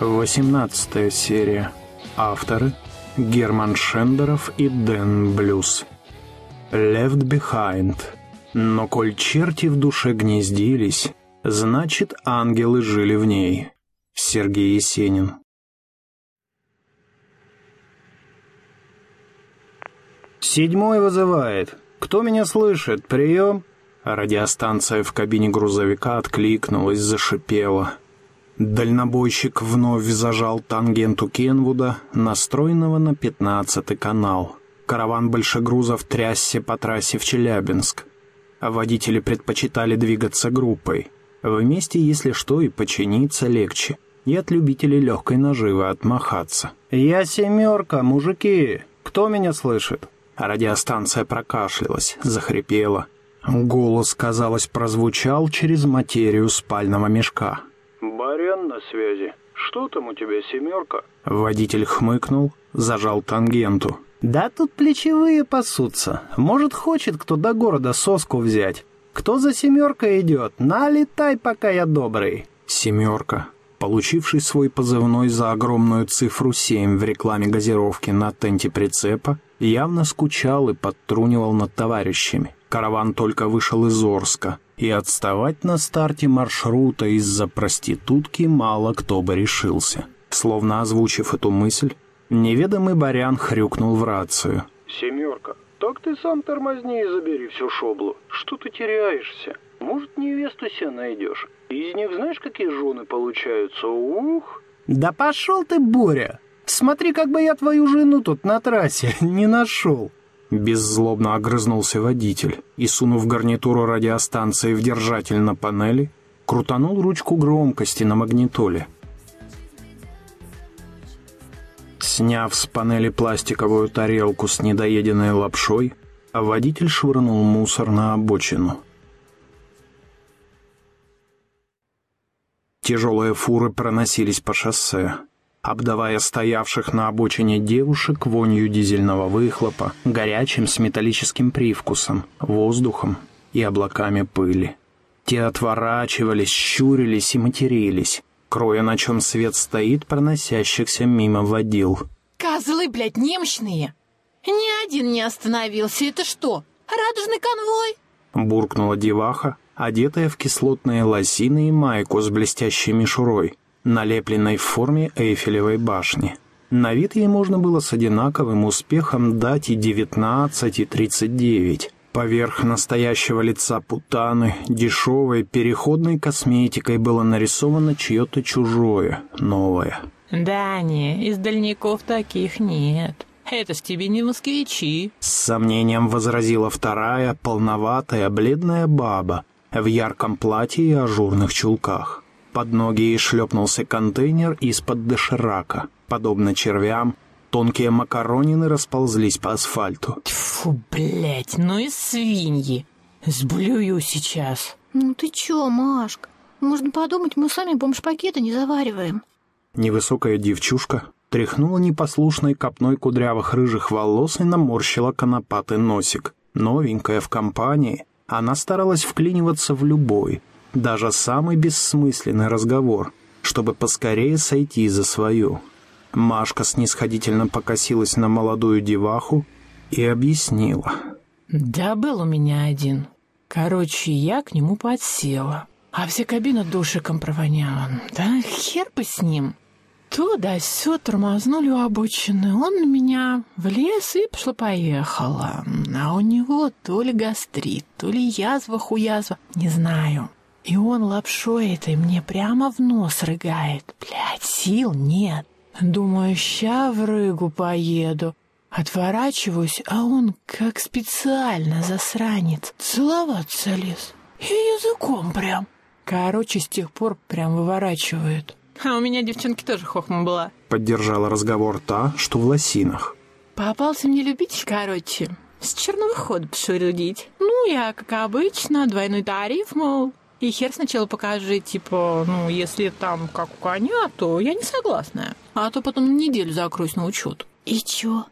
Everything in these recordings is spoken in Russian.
18 серия. Авторы Герман Шендеров и Дэн Блюз. Left Behind. Но коль черти в душе гнездились, значит, ангелы жили в ней. Сергей Есенин. «Седьмой вызывает. Кто меня слышит? Прием?» Радиостанция в кабине грузовика откликнулась, зашипела. Дальнобойщик вновь зажал тангенту Кенвуда, настроенного на пятнадцатый канал. Караван большегрузов трясся по трассе в Челябинск. А водители предпочитали двигаться группой. Вместе, если что, и починиться легче. И от любителей легкой наживы отмахаться. «Я семерка, мужики! Кто меня слышит?» Радиостанция прокашлялась, захрипела. Голос, казалось, прозвучал через материю спального мешка. «Барян на связи. Что там у тебя, семерка?» Водитель хмыкнул, зажал тангенту. «Да тут плечевые пасутся. Может, хочет кто до города соску взять. Кто за семеркой идет? Налетай, пока я добрый». «Семерка», получивший свой позывной за огромную цифру 7 в рекламе газировки на тенте прицепа, явно скучал и подтрунивал над товарищами. Караван только вышел из Орска, и отставать на старте маршрута из-за проститутки мало кто бы решился. Словно озвучив эту мысль, неведомый барян хрюкнул в рацию. «Семерка, так ты сам тормозни и забери всю шоблу. Что ты теряешься? Может, невесту себе найдешь? Из них знаешь, какие жены получаются? Ух!» «Да пошел ты, Боря! Смотри, как бы я твою жену тут на трассе не нашел!» Беззлобно огрызнулся водитель и, сунув гарнитуру радиостанции в держатель на панели, крутанул ручку громкости на магнитоле. Сняв с панели пластиковую тарелку с недоеденной лапшой, водитель швырнул мусор на обочину. Тяжелые фуры проносились по шоссе обдавая стоявших на обочине девушек вонью дизельного выхлопа, горячим с металлическим привкусом, воздухом и облаками пыли. Те отворачивались, щурились и матерились, кроя, на чем свет стоит проносящихся мимо водил. «Козлы, блядь, немощные! Ни один не остановился. Это что, радужный конвой?» Буркнула деваха, одетая в кислотные лосины и майку с блестящей мишурой, налепленной в форме Эйфелевой башни. На вид ей можно было с одинаковым успехом дать и 19, и 39. Поверх настоящего лица путаны, дешевой, переходной косметикой было нарисовано чье-то чужое, новое. «Да не, из дальников таких нет. Это ж тебе не москвичи». С сомнением возразила вторая, полноватая, бледная баба в ярком платье и ажурных чулках. Под ноги ей шлепнулся контейнер из-под доширака. Подобно червям, тонкие макаронины расползлись по асфальту. Фу, блядь, ну и свиньи. Сблюю сейчас. Ну ты чё, Машка? Можно подумать, мы сами бомж-пакеты не завариваем. Невысокая девчушка тряхнула непослушной копной кудрявых рыжих волос и наморщила конопатый носик. Новенькая в компании, она старалась вклиниваться в любой, даже самый бессмысленный разговор, чтобы поскорее сойти за свою. Машка снисходительно покосилась на молодую деваху и объяснила. «Да был у меня один. Короче, я к нему подсела. А вся кабина душиком провоняла. Да хер бы с ним. Туда-сё тормознули у обочины. Он на меня в лес и пошло-поехало. А у него то ли гастрит, то ли язва-хуязва, не знаю. И он лапшой этой мне прямо в нос рыгает. Блядь, сил нет. Думаю, ща в рыгу поеду. Отворачиваюсь, а он как специально засранец. Целоваться лез. И языком прям. Короче, с тех пор прям выворачивает. А у меня девчонки тоже хохма была. Поддержала разговор та, что в лосинах. Попался мне любитель, короче. С черного хода пошурудить. Ну, я, как обычно, двойной тариф, мол, и хер сначала покажи, типа, ну, если там как у коня, то я не согласна. А то потом неделю закроюсь на учет. И чё?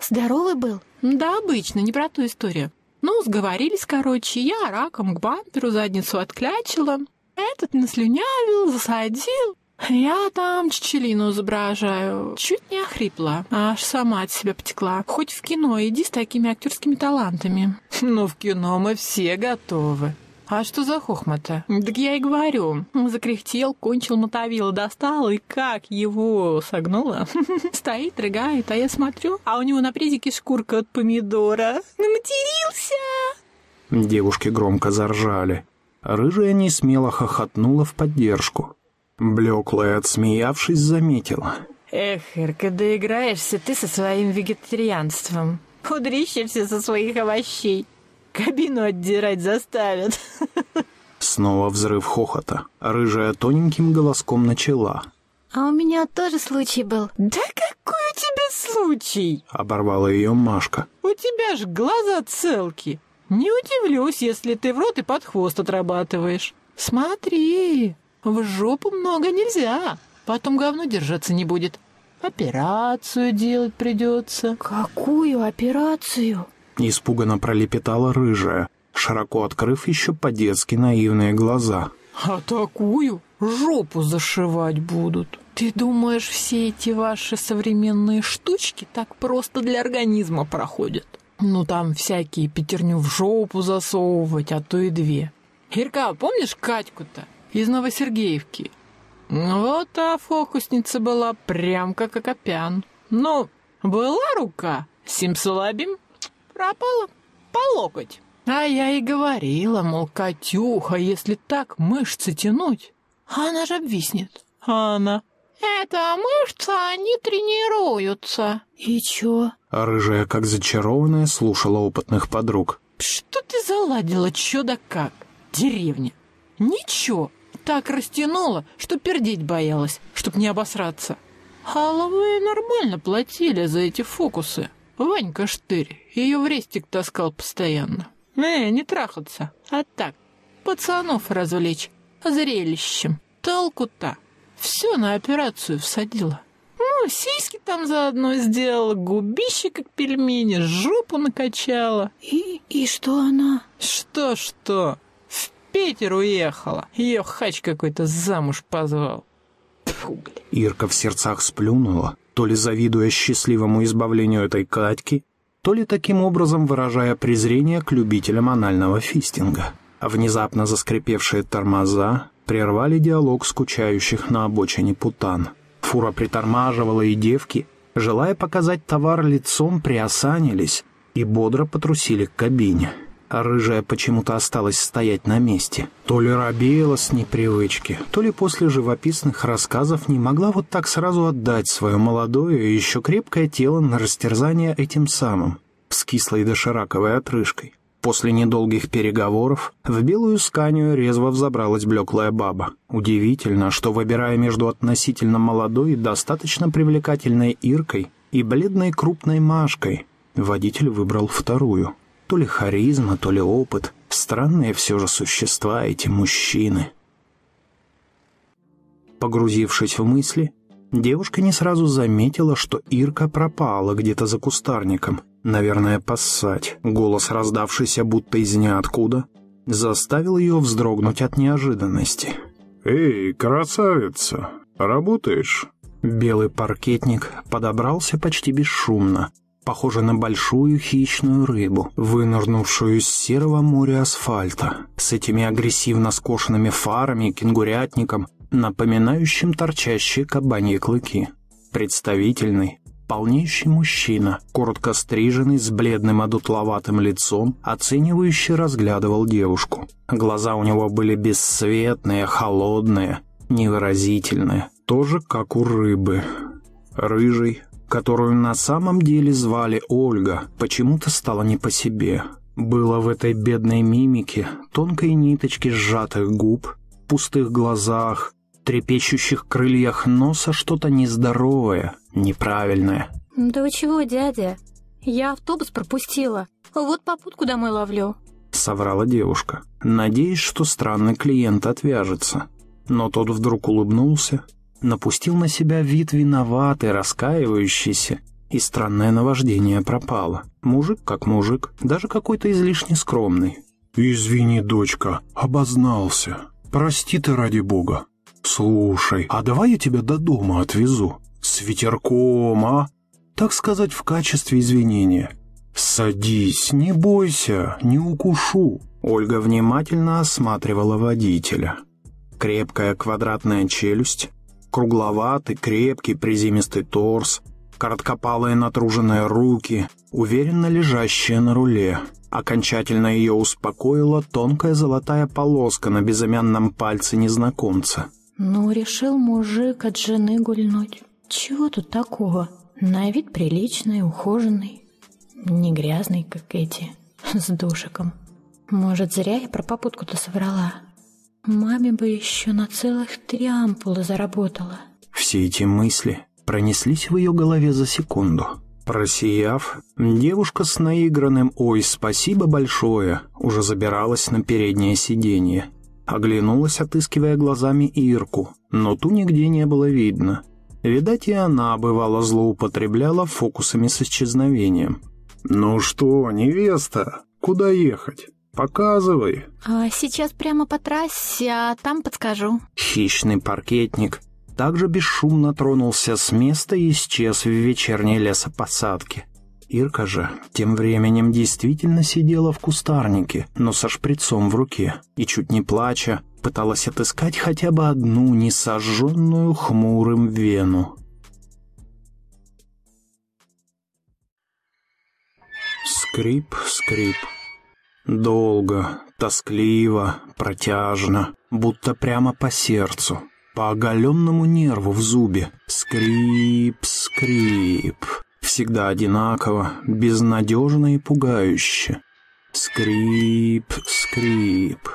Здоровый был? Да, обычно, не про ту историю. Ну, сговорились, короче, я раком к бамперу задницу отклячила. Этот наслюнявил, засадил. Я там Чичелину изображаю. Чуть не охрипла, аж сама от себя потекла. Хоть в кино иди с такими актерскими талантами. Ну, в кино мы все готовы. А что за хохма-то? Так я и говорю. Закряхтел, кончил мотовило, достал, и как его согнуло. Стоит, рыгает, а я смотрю, а у него на призике шкурка от помидора. Наматерился! Девушки громко заржали. Рыжая не смело хохотнула в поддержку. Блеклая, отсмеявшись, заметила. Эх, Ирка, доиграешься ты со своим вегетарианством. Удрищешься со своих овощей. Кабину отдирать заставят. Снова взрыв хохота. Рыжая тоненьким голоском начала. А у меня тоже случай был. Да какой у тебя случай? Оборвала ее Машка. У тебя ж глаза целки. Не удивлюсь, если ты в рот и под хвост отрабатываешь. Смотри, в жопу много нельзя. Потом говно держаться не будет. Операцию делать придется. Какую операцию? Испуганно пролепетала рыжая, широко открыв еще по-детски наивные глаза. А такую жопу зашивать будут. Ты думаешь, все эти ваши современные штучки так просто для организма проходят? Ну, там всякие пятерню в жопу засовывать, а то и две. Ирка, помнишь Катьку-то из Новосергеевки? Вот та фокусница была прям как Акопян. Ну, была рука, симсалабим, пропала по локоть. А я и говорила, мол, Катюха, если так мышцы тянуть, она же обвиснет. А она... Это мышцы, они тренируются. И чё? А рыжая, как зачарованная, слушала опытных подруг. Что ты заладила, чё да как? Деревня. Ничего, так растянула, что пердеть боялась, чтоб не обосраться. Халовые нормально платили за эти фокусы. Ванька Штырь ее в рестик таскал постоянно. Э, не трахаться, а так, пацанов развлечь, зрелищем. Толку-то. Все на операцию всадила. Ну, сиськи там заодно сделала, губище как пельмени, жопу накачала. И, и что она? Что-что? В Питер уехала. Ее хач какой-то замуж позвал. Фу. Ирка в сердцах сплюнула, то ли завидуя счастливому избавлению этой Катьки, то ли таким образом выражая презрение к любителям анального фистинга. Внезапно заскрипевшие тормоза прервали диалог скучающих на обочине путан. Фура притормаживала, и девки, желая показать товар лицом, приосанились и бодро потрусили к кабине. А рыжая почему-то осталась стоять на месте. То ли робела с непривычки, то ли после живописных рассказов не могла вот так сразу отдать свое молодое и еще крепкое тело на растерзание этим самым, с кислой дошираковой отрыжкой. После недолгих переговоров в белую сканию резво взобралась блеклая баба. Удивительно, что, выбирая между относительно молодой и достаточно привлекательной Иркой и бледной крупной Машкой, водитель выбрал вторую. То ли харизма, то ли опыт. Странные все же существа эти мужчины. Погрузившись в мысли, девушка не сразу заметила, что Ирка пропала где-то за кустарником. Наверное, поссать. Голос, раздавшийся будто из ниоткуда, заставил ее вздрогнуть от неожиданности. «Эй, красавица, работаешь?» Белый паркетник подобрался почти бесшумно, похоже на большую хищную рыбу, вынырнувшую из серого моря асфальта, с этими агрессивно скошенными фарами и кенгурятником, напоминающим торчащие кабаньи клыки. Представительный, полнейший мужчина, коротко стриженный, с бледным одутловатым лицом, оценивающе разглядывал девушку. Глаза у него были бесцветные, холодные, невыразительные, тоже как у рыбы. Рыжий, которую на самом деле звали Ольга, почему-то стало не по себе. Было в этой бедной мимике тонкой ниточки сжатых губ, пустых глазах, трепещущих крыльях носа что-то нездоровое, неправильное. Да вы чего, дядя? Я автобус пропустила. Вот попутку домой ловлю. Соврала девушка, надеясь, что странный клиент отвяжется. Но тот вдруг улыбнулся, напустил на себя вид виноватый, раскаивающийся, и странное наваждение пропало. Мужик как мужик, даже какой-то излишне скромный. «Извини, дочка, обознался. Прости ты ради бога». «Слушай, а давай я тебя до дома отвезу? С ветерком, а? Так сказать, в качестве извинения. Садись, не бойся, не укушу». Ольга внимательно осматривала водителя. Крепкая квадратная челюсть, кругловатый, крепкий, приземистый торс, короткопалые натруженные руки, уверенно лежащие на руле. Окончательно ее успокоила тонкая золотая полоска на безымянном пальце незнакомца. Ну, решил мужик от жены гульнуть. Чего тут такого? На вид приличный, ухоженный. Не грязный, как эти, с душиком. Может, зря я про попутку-то соврала. Маме бы еще на целых три ампулы заработала. Все эти мысли пронеслись в ее голове за секунду. Просияв, девушка с наигранным «Ой, спасибо большое» уже забиралась на переднее сиденье. Оглянулась, отыскивая глазами Ирку, но ту нигде не было видно. Видать, и она, бывало, злоупотребляла фокусами с исчезновением. «Ну что, невеста, куда ехать? Показывай». А сейчас прямо по трассе, а там подскажу. Хищный паркетник также бесшумно тронулся с места и исчез в вечерней лесопосадке. Ирка же тем временем действительно сидела в кустарнике, но со шприцом в руке, и, чуть не плача, пыталась отыскать хотя бы одну несожженную хмурым вену. Скрип, скрип. Долго, тоскливо, протяжно, будто прямо по сердцу, по оголенному нерву в зубе. Скрип, скрип. Всегда одинаково, безнадежно и пугающе. Скрип, скрип.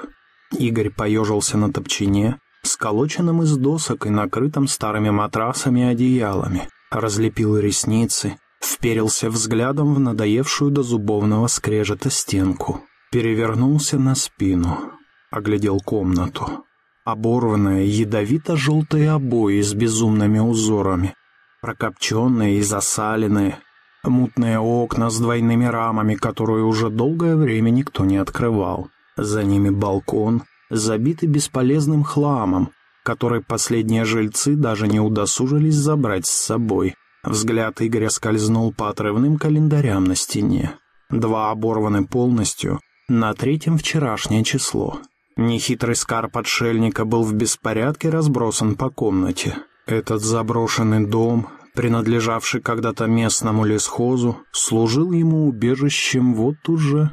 Игорь поежился на топчине, сколоченном из досок и накрытом старыми матрасами и одеялами, разлепил ресницы, вперился взглядом в надоевшую до зубовного скрежета стенку, перевернулся на спину, оглядел комнату. Оборванные ядовито-желтые обои с безумными узорами, прокопченные и засаленные, мутные окна с двойными рамами, которые уже долгое время никто не открывал. За ними балкон, забитый бесполезным хламом, который последние жильцы даже не удосужились забрать с собой. Взгляд Игоря скользнул по отрывным календарям на стене. Два оборваны полностью, на третьем вчерашнее число. Нехитрый скарб отшельника был в беспорядке разбросан по комнате. Этот заброшенный дом, принадлежавший когда-то местному лесхозу, служил ему убежищем вот уже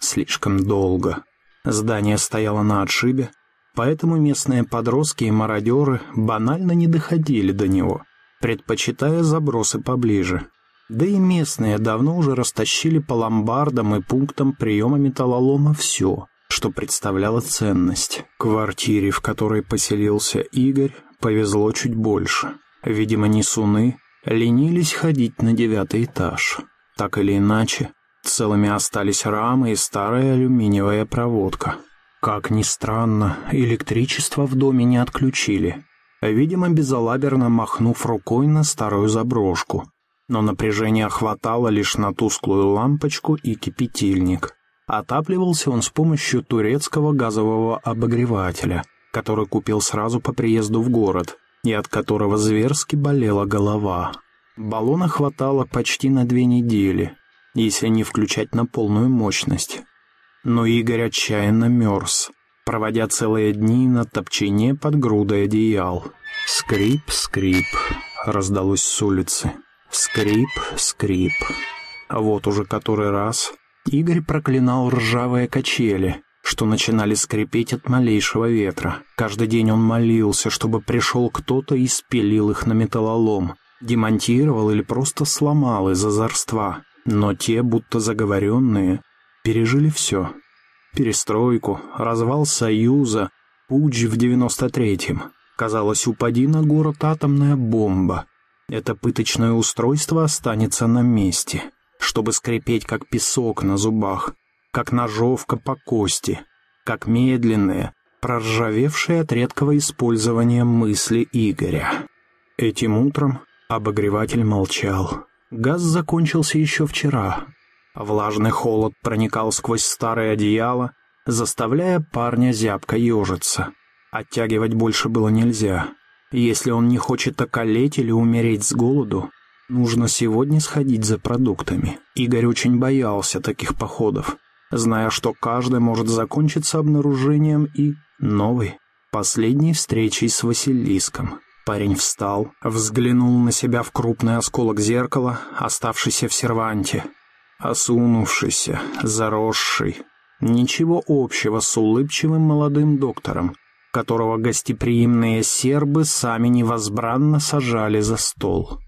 слишком долго. Здание стояло на отшибе, поэтому местные подростки и мародеры банально не доходили до него, предпочитая забросы поближе. Да и местные давно уже растащили по ломбардам и пунктам приема металлолома все, что представляло ценность. Квартире, в которой поселился Игорь, повезло чуть больше. Видимо, несуны ленились ходить на девятый этаж. Так или иначе, целыми остались рамы и старая алюминиевая проводка. Как ни странно, электричество в доме не отключили. Видимо, безалаберно махнув рукой на старую заброшку. Но напряжения хватало лишь на тусклую лампочку и кипятильник. Отапливался он с помощью турецкого газового обогревателя, который купил сразу по приезду в город, и от которого зверски болела голова. Баллона хватало почти на две недели, если не включать на полную мощность. Но Игорь отчаянно мерз, проводя целые дни на топчине под грудой одеял. Скрип, скрип, раздалось с улицы. Скрип, скрип. А вот уже который раз Игорь проклинал ржавые качели, что начинали скрипеть от малейшего ветра. Каждый день он молился, чтобы пришел кто-то и спилил их на металлолом, демонтировал или просто сломал из озорства. Но те, будто заговоренные, пережили все. Перестройку, развал Союза, путь в 93-м. Казалось, упади на город атомная бомба. Это пыточное устройство останется на месте, чтобы скрипеть, как песок на зубах, как ножовка по кости, как медленные, проржавевшие от редкого использования мысли Игоря. Этим утром обогреватель молчал. Газ закончился еще вчера. Влажный холод проникал сквозь старое одеяло, заставляя парня зябко ежиться. Оттягивать больше было нельзя. Если он не хочет околеть или умереть с голоду, нужно сегодня сходить за продуктами. Игорь очень боялся таких походов, зная, что каждый может закончиться обнаружением и новой, последней встречей с Василиском. Парень встал, взглянул на себя в крупный осколок зеркала, оставшийся в серванте. Осунувшийся, заросший. Ничего общего с улыбчивым молодым доктором, которого гостеприимные сербы сами невозбранно сажали за стол.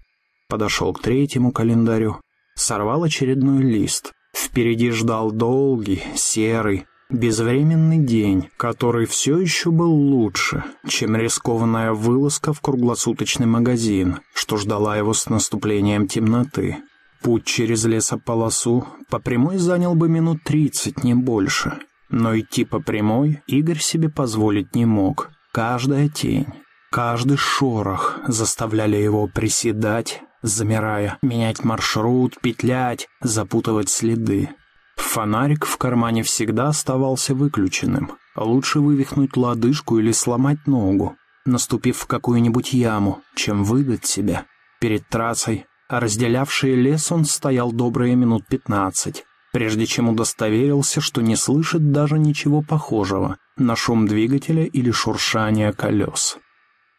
Подошел к третьему календарю, сорвал очередной лист. Впереди ждал долгий, серый, безвременный день, который все еще был лучше, чем рискованная вылазка в круглосуточный магазин, что ждала его с наступлением темноты. Путь через лесополосу по прямой занял бы минут тридцать, не больше — но идти по прямой Игорь себе позволить не мог. Каждая тень, каждый шорох заставляли его приседать, замирая, менять маршрут, петлять, запутывать следы. Фонарик в кармане всегда оставался выключенным. Лучше вывихнуть лодыжку или сломать ногу, наступив в какую-нибудь яму, чем выдать себя. Перед трассой, разделявший лес, он стоял добрые минут пятнадцать, прежде чем удостоверился, что не слышит даже ничего похожего на шум двигателя или шуршание колес.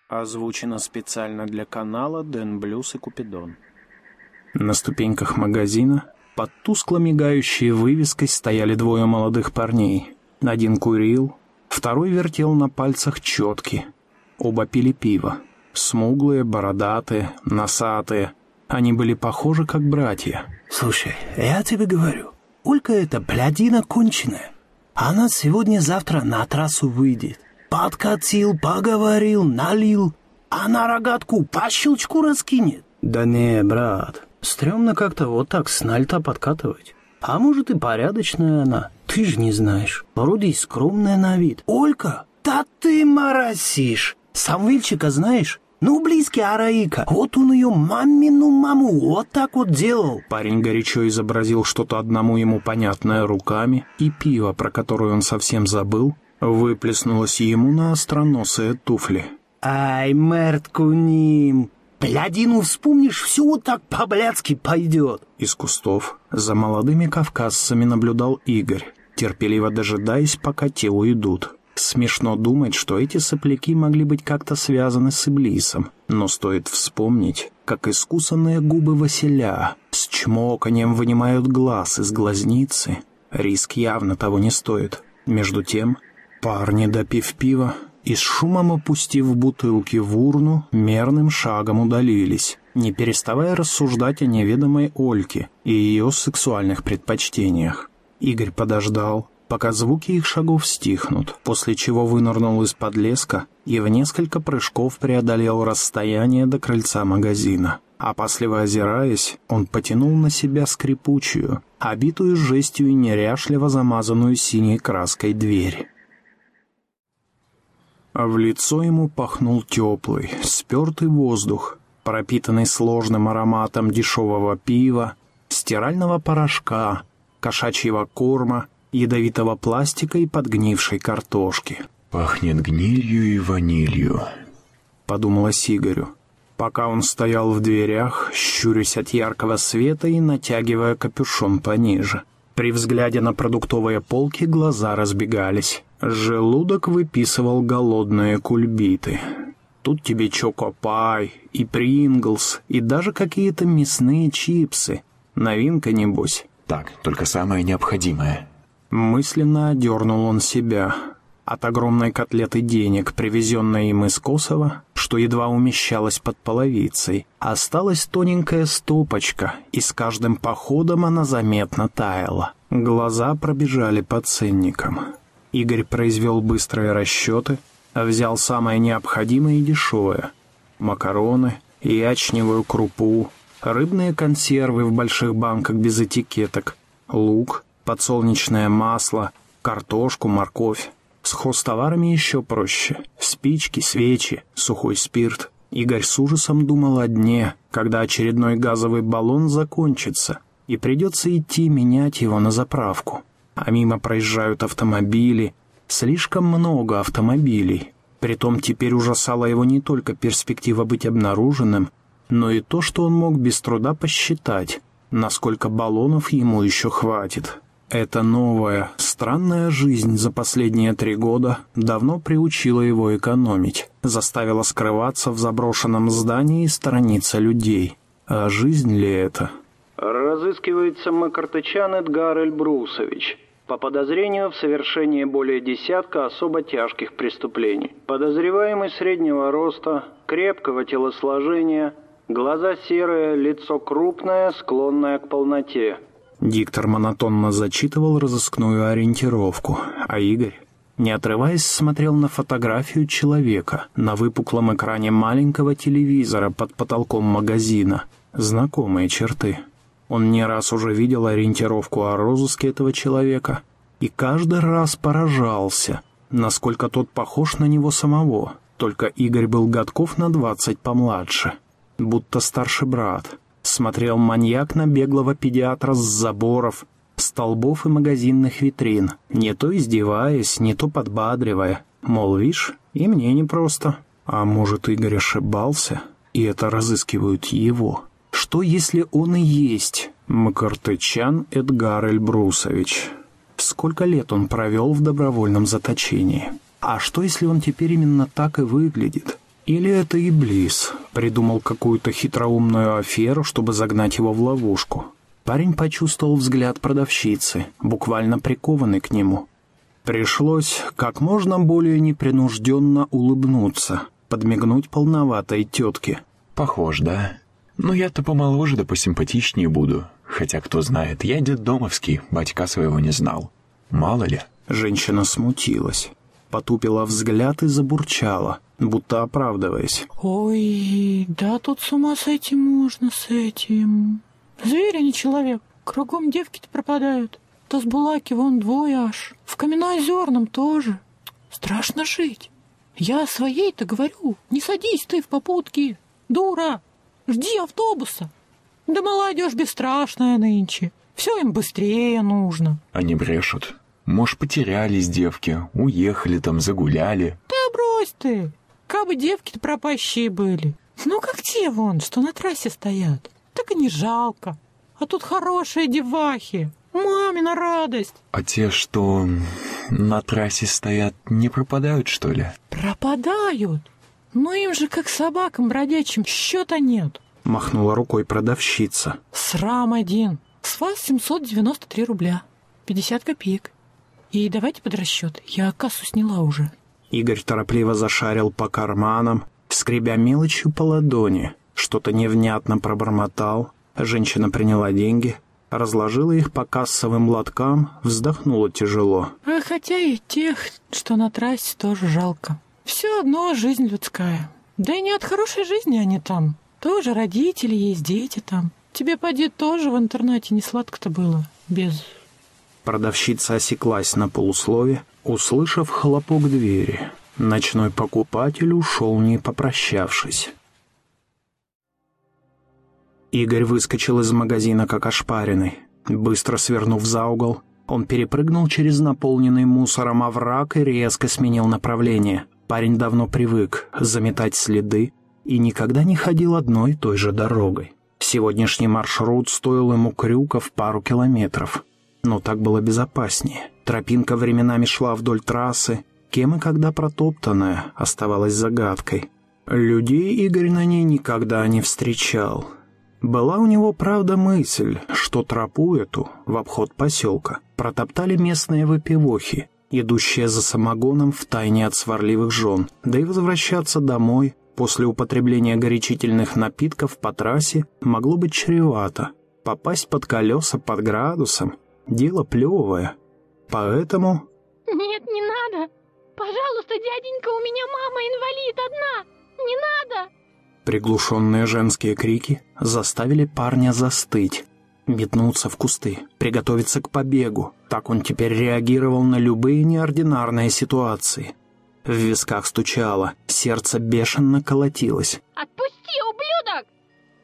Озвучено специально для канала Дэн Блюз и Купидон. На ступеньках магазина под тускло мигающей вывеской стояли двое молодых парней. Один курил, второй вертел на пальцах четки. Оба пили пиво. Смуглые, бородатые, носатые. Они были похожи как братья. «Слушай, я тебе говорю, Олька эта блядина конченая. Она сегодня-завтра на трассу выйдет. Подкатил, поговорил, налил, а на рогатку по щелчку раскинет. Да не, брат, стрёмно как-то вот так с нальта подкатывать. А может и порядочная она, ты же не знаешь. Вроде и скромная на вид. Олька, да ты моросишь. Самвельчика знаешь? Ну, близкий Араика. Вот он ее мамину маму вот так вот делал. Парень горячо изобразил что-то одному ему понятное руками, и пиво, про которое он совсем забыл, выплеснулось ему на остроносые туфли. Ай, Мерт Куним, блядину вспомнишь, все вот так по-блядски пойдет. Из кустов за молодыми кавказцами наблюдал Игорь, терпеливо дожидаясь, пока те уйдут. Смешно думать, что эти сопляки могли быть как-то связаны с Иблисом, но стоит вспомнить, как искусанные губы Василя с чмоканием вынимают глаз из глазницы. Риск явно того не стоит. Между тем, парни, допив пива и с шумом опустив бутылки в урну, мерным шагом удалились, не переставая рассуждать о неведомой Ольке и ее сексуальных предпочтениях. Игорь подождал, пока звуки их шагов стихнут, после чего вынырнул из-под леска и в несколько прыжков преодолел расстояние до крыльца магазина. Опасливо озираясь, он потянул на себя скрипучую, обитую жестью и неряшливо замазанную синей краской дверь. А в лицо ему пахнул теплый, спертый воздух, пропитанный сложным ароматом дешевого пива, стирального порошка, кошачьего корма ядовитого пластика и подгнившей картошки. «Пахнет гнилью и ванилью», — подумалось Игорю, пока он стоял в дверях, щурясь от яркого света и натягивая капюшон пониже. При взгляде на продуктовые полки глаза разбегались. Желудок выписывал голодные кульбиты. Тут тебе чокопай, и принглс, и даже какие-то мясные чипсы. Новинка, небось. Так, только самое необходимое. Мысленно одернул он себя. От огромной котлеты денег, привезенной им из Косово, что едва умещалась под половицей, осталась тоненькая стопочка, и с каждым походом она заметно таяла. Глаза пробежали по ценникам. Игорь произвел быстрые расчеты, взял самое необходимое и дешевое. Макароны, ячневую крупу, рыбные консервы в больших банках без этикеток, лук, подсолнечное масло, картошку, морковь. С хозтоварами еще проще. Спички, свечи, сухой спирт. Игорь с ужасом думал о дне, когда очередной газовый баллон закончится, и придется идти менять его на заправку. А мимо проезжают автомобили, слишком много автомобилей. Притом теперь ужасала его не только перспектива быть обнаруженным, но и то, что он мог без труда посчитать, насколько баллонов ему еще хватит. Эта новая, странная жизнь за последние три года давно приучила его экономить, заставила скрываться в заброшенном здании и сторониться людей. А жизнь ли это? Разыскивается Макартычан Эдгар Эльбрусович, по подозрению в совершении более десятка особо тяжких преступлений. Подозреваемый среднего роста, крепкого телосложения, глаза серые, лицо крупное, склонное к полноте. Диктор монотонно зачитывал разыскную ориентировку, а Игорь, не отрываясь, смотрел на фотографию человека на выпуклом экране маленького телевизора под потолком магазина. Знакомые черты. Он не раз уже видел ориентировку о розыске этого человека и каждый раз поражался, насколько тот похож на него самого, только Игорь был годков на двадцать помладше, будто старший брат. Смотрел маньяк на беглого педиатра с заборов, столбов и магазинных витрин, не то издеваясь, не то подбадривая. Мол, вишь, и мне непросто. А может, Игорь ошибался, и это разыскивают его. Что, если он и есть Макартычан Эдгар Эльбрусович? Сколько лет он провел в добровольном заточении? А что, если он теперь именно так и выглядит? Или это Иблис придумал какую-то хитроумную аферу, чтобы загнать его в ловушку? Парень почувствовал взгляд продавщицы, буквально прикованный к нему. Пришлось как можно более непринужденно улыбнуться, подмигнуть полноватой тетке. Похож, да? Но я-то помоложе да посимпатичнее буду. Хотя, кто знает, я дед Домовский, батька своего не знал. Мало ли. Женщина смутилась, потупила взгляд и забурчала, будто оправдываясь. Ой, да тут с ума сойти можно с этим. Зверь, а не человек. Кругом девки-то пропадают. То с Булаки вон двое аж. В Каменноозерном тоже. Страшно жить. Я своей-то говорю, не садись ты в попутки. Дура, жди автобуса. Да молодежь бесстрашная нынче. Все им быстрее нужно. Они брешут. Может, потерялись девки, уехали там, загуляли. Да брось ты. Кабы девки-то пропащие были. Ну, как те вон, что на трассе стоят. Так и не жалко. А тут хорошие девахи. Мамина радость. А те, что на трассе стоят, не пропадают, что ли? Пропадают. Но им же, как собакам бродячим, счета нет. Махнула рукой продавщица. Срам один. С вас 793 рубля. 50 копеек. И давайте под расчет. Я кассу сняла уже. Игорь торопливо зашарил по карманам, скребя мелочью по ладони. Что-то невнятно пробормотал. Женщина приняла деньги, разложила их по кассовым лоткам, вздохнула тяжело. А хотя и тех, что на трассе, тоже жалко. Все одно жизнь людская. Да и не от хорошей жизни они там. Тоже родители есть, дети там. Тебе, поди, тоже в интернате не сладко-то было. Без... Продавщица осеклась на полуслове, услышав хлопок двери. Ночной покупатель ушел, не попрощавшись. Игорь выскочил из магазина как ошпаренный. Быстро свернув за угол, он перепрыгнул через наполненный мусором овраг и резко сменил направление. Парень давно привык заметать следы и никогда не ходил одной и той же дорогой. Сегодняшний маршрут стоил ему крюка в пару километров. Но так было безопаснее. Тропинка временами шла вдоль трассы, кем и когда протоптанная оставалась загадкой. Людей Игорь на ней никогда не встречал. Была у него, правда, мысль, что тропу эту, в обход поселка, протоптали местные выпивохи, идущие за самогоном в тайне от сварливых жен, да и возвращаться домой после употребления горячительных напитков по трассе могло быть чревато. Попасть под колеса под градусом – дело плевое. Поэтому... Нет, не надо. Пожалуйста, дяденька, у меня мама инвалид одна. Не надо. Приглушенные женские крики заставили парня застыть, метнуться в кусты, приготовиться к побегу. Так он теперь реагировал на любые неординарные ситуации. В висках стучало, сердце бешено колотилось. Отпусти, ублюдок!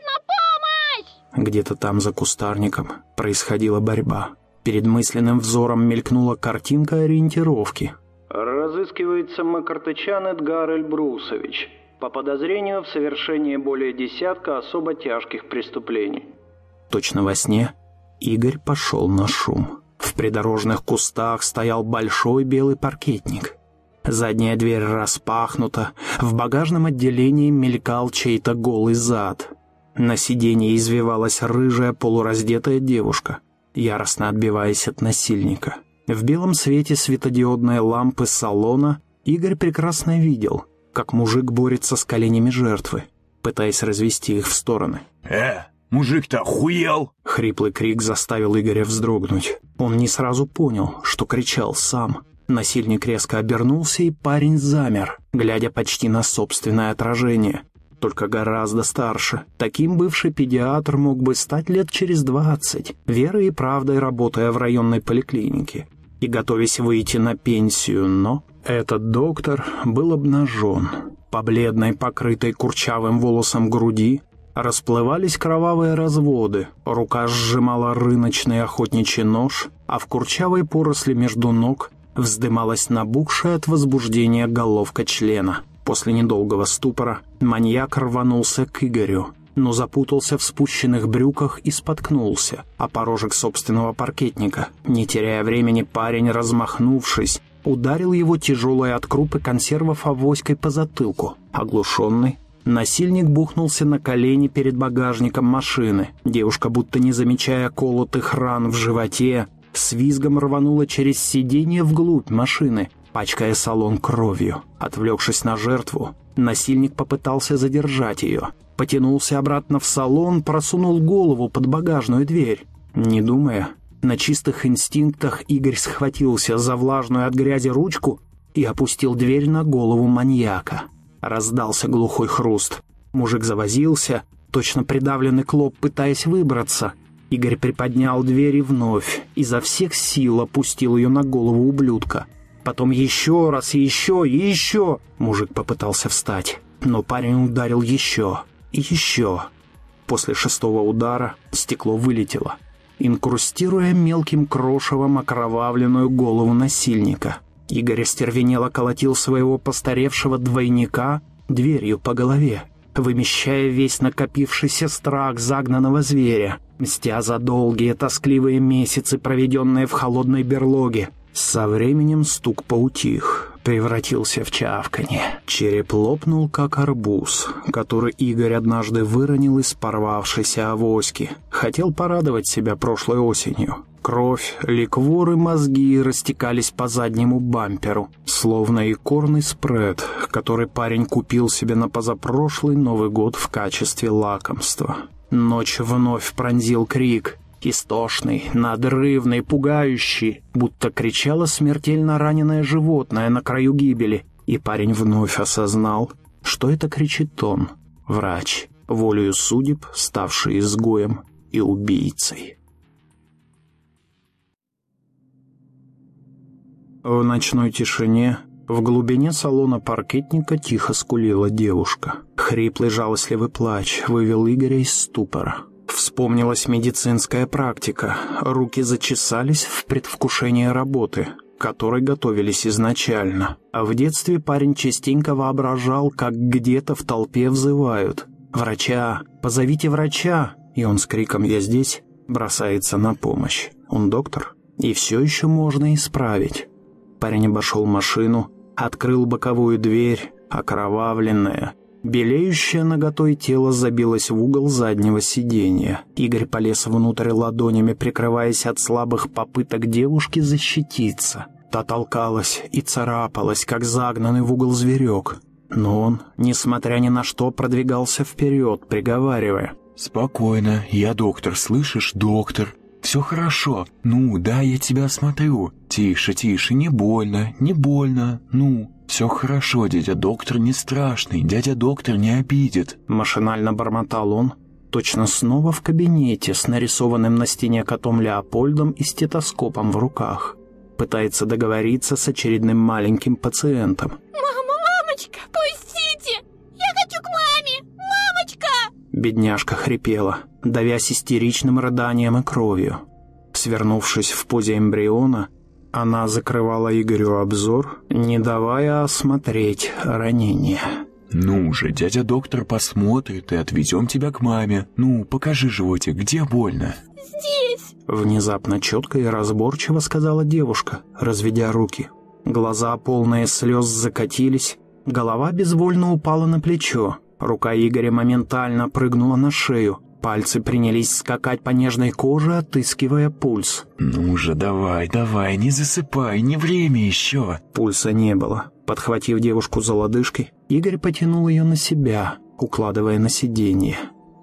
На помощь! Где-то там за кустарником происходила борьба. Перед мысленным взором мелькнула картинка ориентировки. Разыскивается Макартычан Эдгар Эльбрусович по подозрению в совершении более десятка особо тяжких преступлений. Точно во сне Игорь пошел на шум. В придорожных кустах стоял большой белый паркетник. Задняя дверь распахнута, в багажном отделении мелькал чей-то голый зад. На сиденье извивалась рыжая полураздетая девушка, яростно отбиваясь от насильника. В белом свете светодиодной лампы салона Игорь прекрасно видел, как мужик борется с коленями жертвы, пытаясь развести их в стороны. «Э, мужик-то охуел!» Хриплый крик заставил Игоря вздрогнуть. Он не сразу понял, что кричал сам. Насильник резко обернулся, и парень замер, глядя почти на собственное отражение. Только гораздо старше. Таким бывший педиатр мог бы стать лет через двадцать, верой и правдой работая в районной поликлинике и готовясь выйти на пенсию, но этот доктор был обнажен. По бледной, покрытой курчавым волосом груди расплывались кровавые разводы, рука сжимала рыночный охотничий нож, а в курчавой поросли между ног вздымалась набухшая от возбуждения головка члена. После недолгого ступора маньяк рванулся к Игорю, но запутался в спущенных брюках и споткнулся о порожек собственного паркетника. Не теряя времени, парень, размахнувшись, ударил его тяжелой от крупы консервов авоськой по затылку. Оглушенный, насильник бухнулся на колени перед багажником машины. Девушка, будто не замечая колотых ран в животе, с визгом рванула через сиденье вглубь машины, пачкая салон кровью. Отвлекшись на жертву, насильник попытался задержать ее. Потянулся обратно в салон, просунул голову под багажную дверь. Не думая, на чистых инстинктах Игорь схватился за влажную от грязи ручку и опустил дверь на голову маньяка. Раздался глухой хруст. Мужик завозился, точно придавленный клоп, пытаясь выбраться. Игорь приподнял дверь и вновь, изо всех сил опустил ее на голову ублюдка. Потом еще раз, и еще, и еще. Мужик попытался встать, но парень ударил еще и еще. После шестого удара стекло вылетело инкрустируя мелким крошевом окровавленную голову насильника. Игорь остервенело колотил своего постаревшего двойника дверью по голове, вымещая весь накопившийся страх загнанного зверя, мстя за долгие тоскливые месяцы, проведенные в холодной берлоге. Со временем стук поутих, превратился в чавканье. Череп лопнул, как арбуз, который Игорь однажды выронил из порвавшейся авоськи. Хотел порадовать себя прошлой осенью. Кровь, ликвор и мозги растекались по заднему бамперу, словно икорный спред, который парень купил себе на позапрошлый Новый год в качестве лакомства. Ночь вновь пронзил крик — Истошный, надрывный, пугающий, будто кричало смертельно раненое животное на краю гибели. И парень вновь осознал, что это кричит он, врач, волею судеб, ставший изгоем и убийцей. В ночной тишине в глубине салона паркетника тихо скулила девушка. Хриплый жалостливый плач вывел Игоря из ступора. Вспомнилась медицинская практика. Руки зачесались в предвкушении работы, которой готовились изначально. А в детстве парень частенько воображал, как где-то в толпе взывают «Врача! Позовите врача!» И он с криком «Я здесь!» бросается на помощь. Он доктор, и все еще можно исправить. Парень обошел машину, открыл боковую дверь, окровавленная, Белеющее наготой тело забилось в угол заднего сиденья. Игорь полез внутрь ладонями, прикрываясь от слабых попыток девушки защититься. Та толкалась и царапалась, как загнанный в угол зверек. Но он, несмотря ни на что, продвигался вперед, приговаривая. «Спокойно, я доктор, слышишь, доктор? Все хорошо. Ну, да, я тебя осмотрю. Тише, тише, не больно, не больно, ну...» «Все хорошо, дядя доктор не страшный, дядя доктор не обидит», — машинально бормотал он, точно снова в кабинете с нарисованным на стене котом Леопольдом и стетоскопом в руках. Пытается договориться с очередным маленьким пациентом. «Мама, мамочка, пустите! Я хочу к маме! Мамочка!» Бедняжка хрипела, давясь истеричным рыданием и кровью. Свернувшись в позе эмбриона, Она закрывала Игорю обзор, не давая осмотреть ранение. «Ну же, дядя доктор посмотрит и отвезем тебя к маме. Ну, покажи животик, где больно?» Здесь. Внезапно четко и разборчиво сказала девушка, разведя руки. Глаза, полные слез, закатились, голова безвольно упала на плечо. Рука Игоря моментально прыгнула на шею. Пальцы принялись скакать по нежной коже, отыскивая пульс. «Ну же, давай, давай, не засыпай, не время еще!» Пульса не было. Подхватив девушку за лодыжки, Игорь потянул ее на себя, укладывая на сиденье.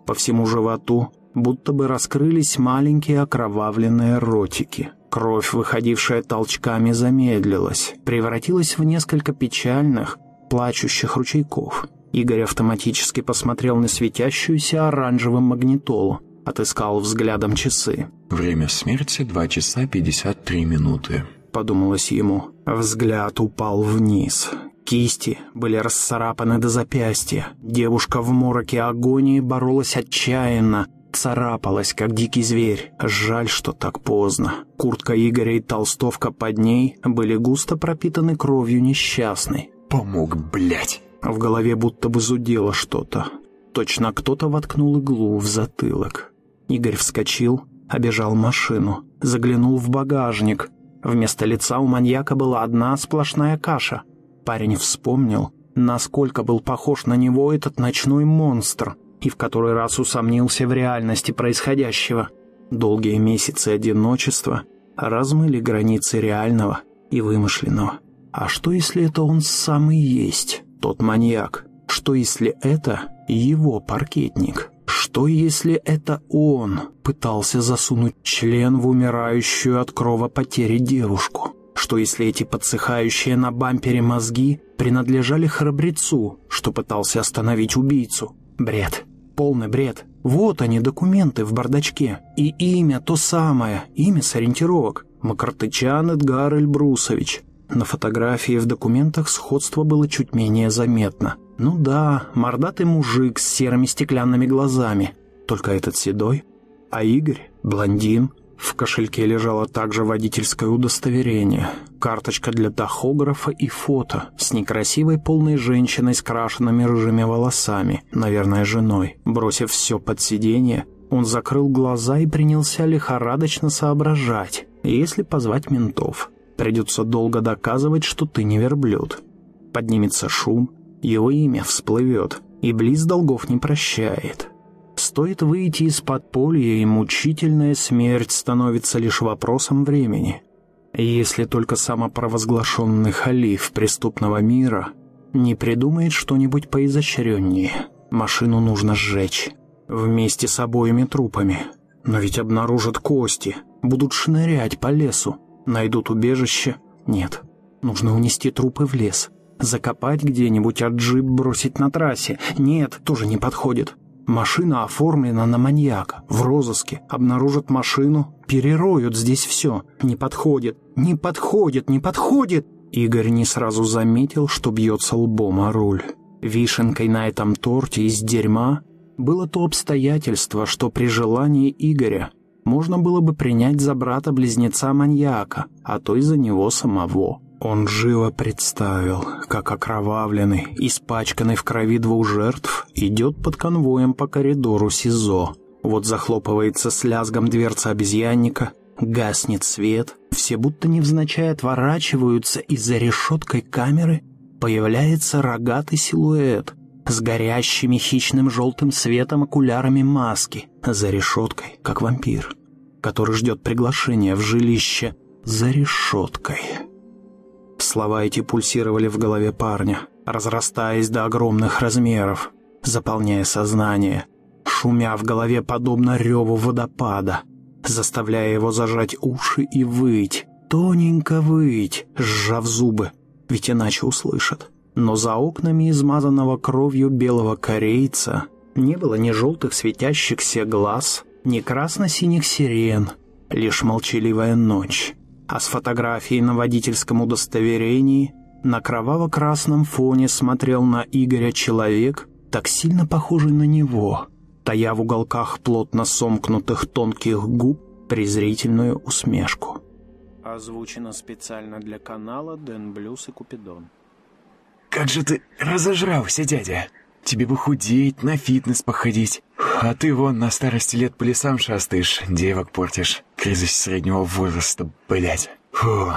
По всему животу будто бы раскрылись маленькие окровавленные ротики. Кровь, выходившая толчками, замедлилась, превратилась в несколько печальных, плачущих ручейков. Игорь автоматически посмотрел на светящуюся оранжевым магнитолу, отыскал взглядом часы. «Время смерти — 2 часа 53 минуты», — подумалось ему. Взгляд упал вниз. Кисти были расцарапаны до запястья. Девушка в мороке агонии боролась отчаянно, царапалась, как дикий зверь. Жаль, что так поздно. Куртка Игоря и толстовка под ней были густо пропитаны кровью несчастной. «Помог, блядь!» В голове будто бы зудело что-то. Точно кто-то воткнул иглу в затылок. Игорь вскочил, обежал машину, заглянул в багажник. Вместо лица у маньяка была одна сплошная каша. Парень вспомнил, насколько был похож на него этот ночной монстр, и в который раз усомнился в реальности происходящего. Долгие месяцы одиночества размыли границы реального и вымышленного. А что, если это он сам и есть? Тот маньяк? Что если это его паркетник? Что если это он пытался засунуть член в умирающую от кровопотери девушку? Что если эти подсыхающие на бампере мозги принадлежали храбрецу, что пытался остановить убийцу? Бред. Полный бред. Вот они, документы в бардачке. И имя то самое, имя с ориентировок. Макартычан Эдгар Эльбрусович. На фотографии в документах сходство было чуть менее заметно. Ну да, мордатый мужик с серыми стеклянными глазами. Только этот седой. А Игорь — блондин. В кошельке лежало также водительское удостоверение, карточка для тахографа и фото с некрасивой полной женщиной с крашенными рыжими волосами, наверное, женой. Бросив все под сиденье, он закрыл глаза и принялся лихорадочно соображать, если позвать ментов. Придется долго доказывать, что ты не верблюд. Поднимется шум, его имя всплывет, и Близ долгов не прощает. Стоит выйти из подполья, и мучительная смерть становится лишь вопросом времени. Если только самопровозглашенный халиф преступного мира не придумает что-нибудь поизощреннее. Машину нужно сжечь. Вместе с обоими трупами. Но ведь обнаружат кости, будут шнырять по лесу. Найдут убежище? Нет. Нужно унести трупы в лес. Закопать где-нибудь, а джип бросить на трассе? Нет, тоже не подходит. Машина оформлена на маньяка, в розыске. Обнаружат машину, перероют здесь все. Не подходит, не подходит, не подходит. Игорь не сразу заметил, что бьется лбом о руль. Вишенкой на этом торте из дерьма было то обстоятельство, что при желании Игоря можно было бы принять за брата-близнеца-маньяка, а то и за него самого. Он живо представил, как окровавленный, испачканный в крови двух жертв, идет под конвоем по коридору СИЗО. Вот захлопывается с лязгом дверца обезьянника, гаснет свет, все будто невзначай отворачиваются, и за решеткой камеры появляется рогатый силуэт с горящими хищным желтым светом окулярами маски, за решеткой, как вампир который ждет приглашения в жилище за решеткой. Слова эти пульсировали в голове парня, разрастаясь до огромных размеров, заполняя сознание, шумя в голове подобно реву водопада, заставляя его зажать уши и выть, тоненько выть, сжав зубы, ведь иначе услышат. Но за окнами измазанного кровью белого корейца не было ни желтых светящихся глаз, ни красно-синих сирен, лишь молчаливая ночь. А с фотографией на водительском удостоверении на кроваво-красном фоне смотрел на Игоря человек, так сильно похожий на него, тая в уголках плотно сомкнутых тонких губ презрительную усмешку. Озвучено специально для канала Дэн Блюз и Купидон. Как же ты разожрался, дядя? Тебе бы худеть, на фитнес походить. А ты вон на старости лет по лесам шастаешь, девок портишь. Кризис среднего возраста, блядь. Фу,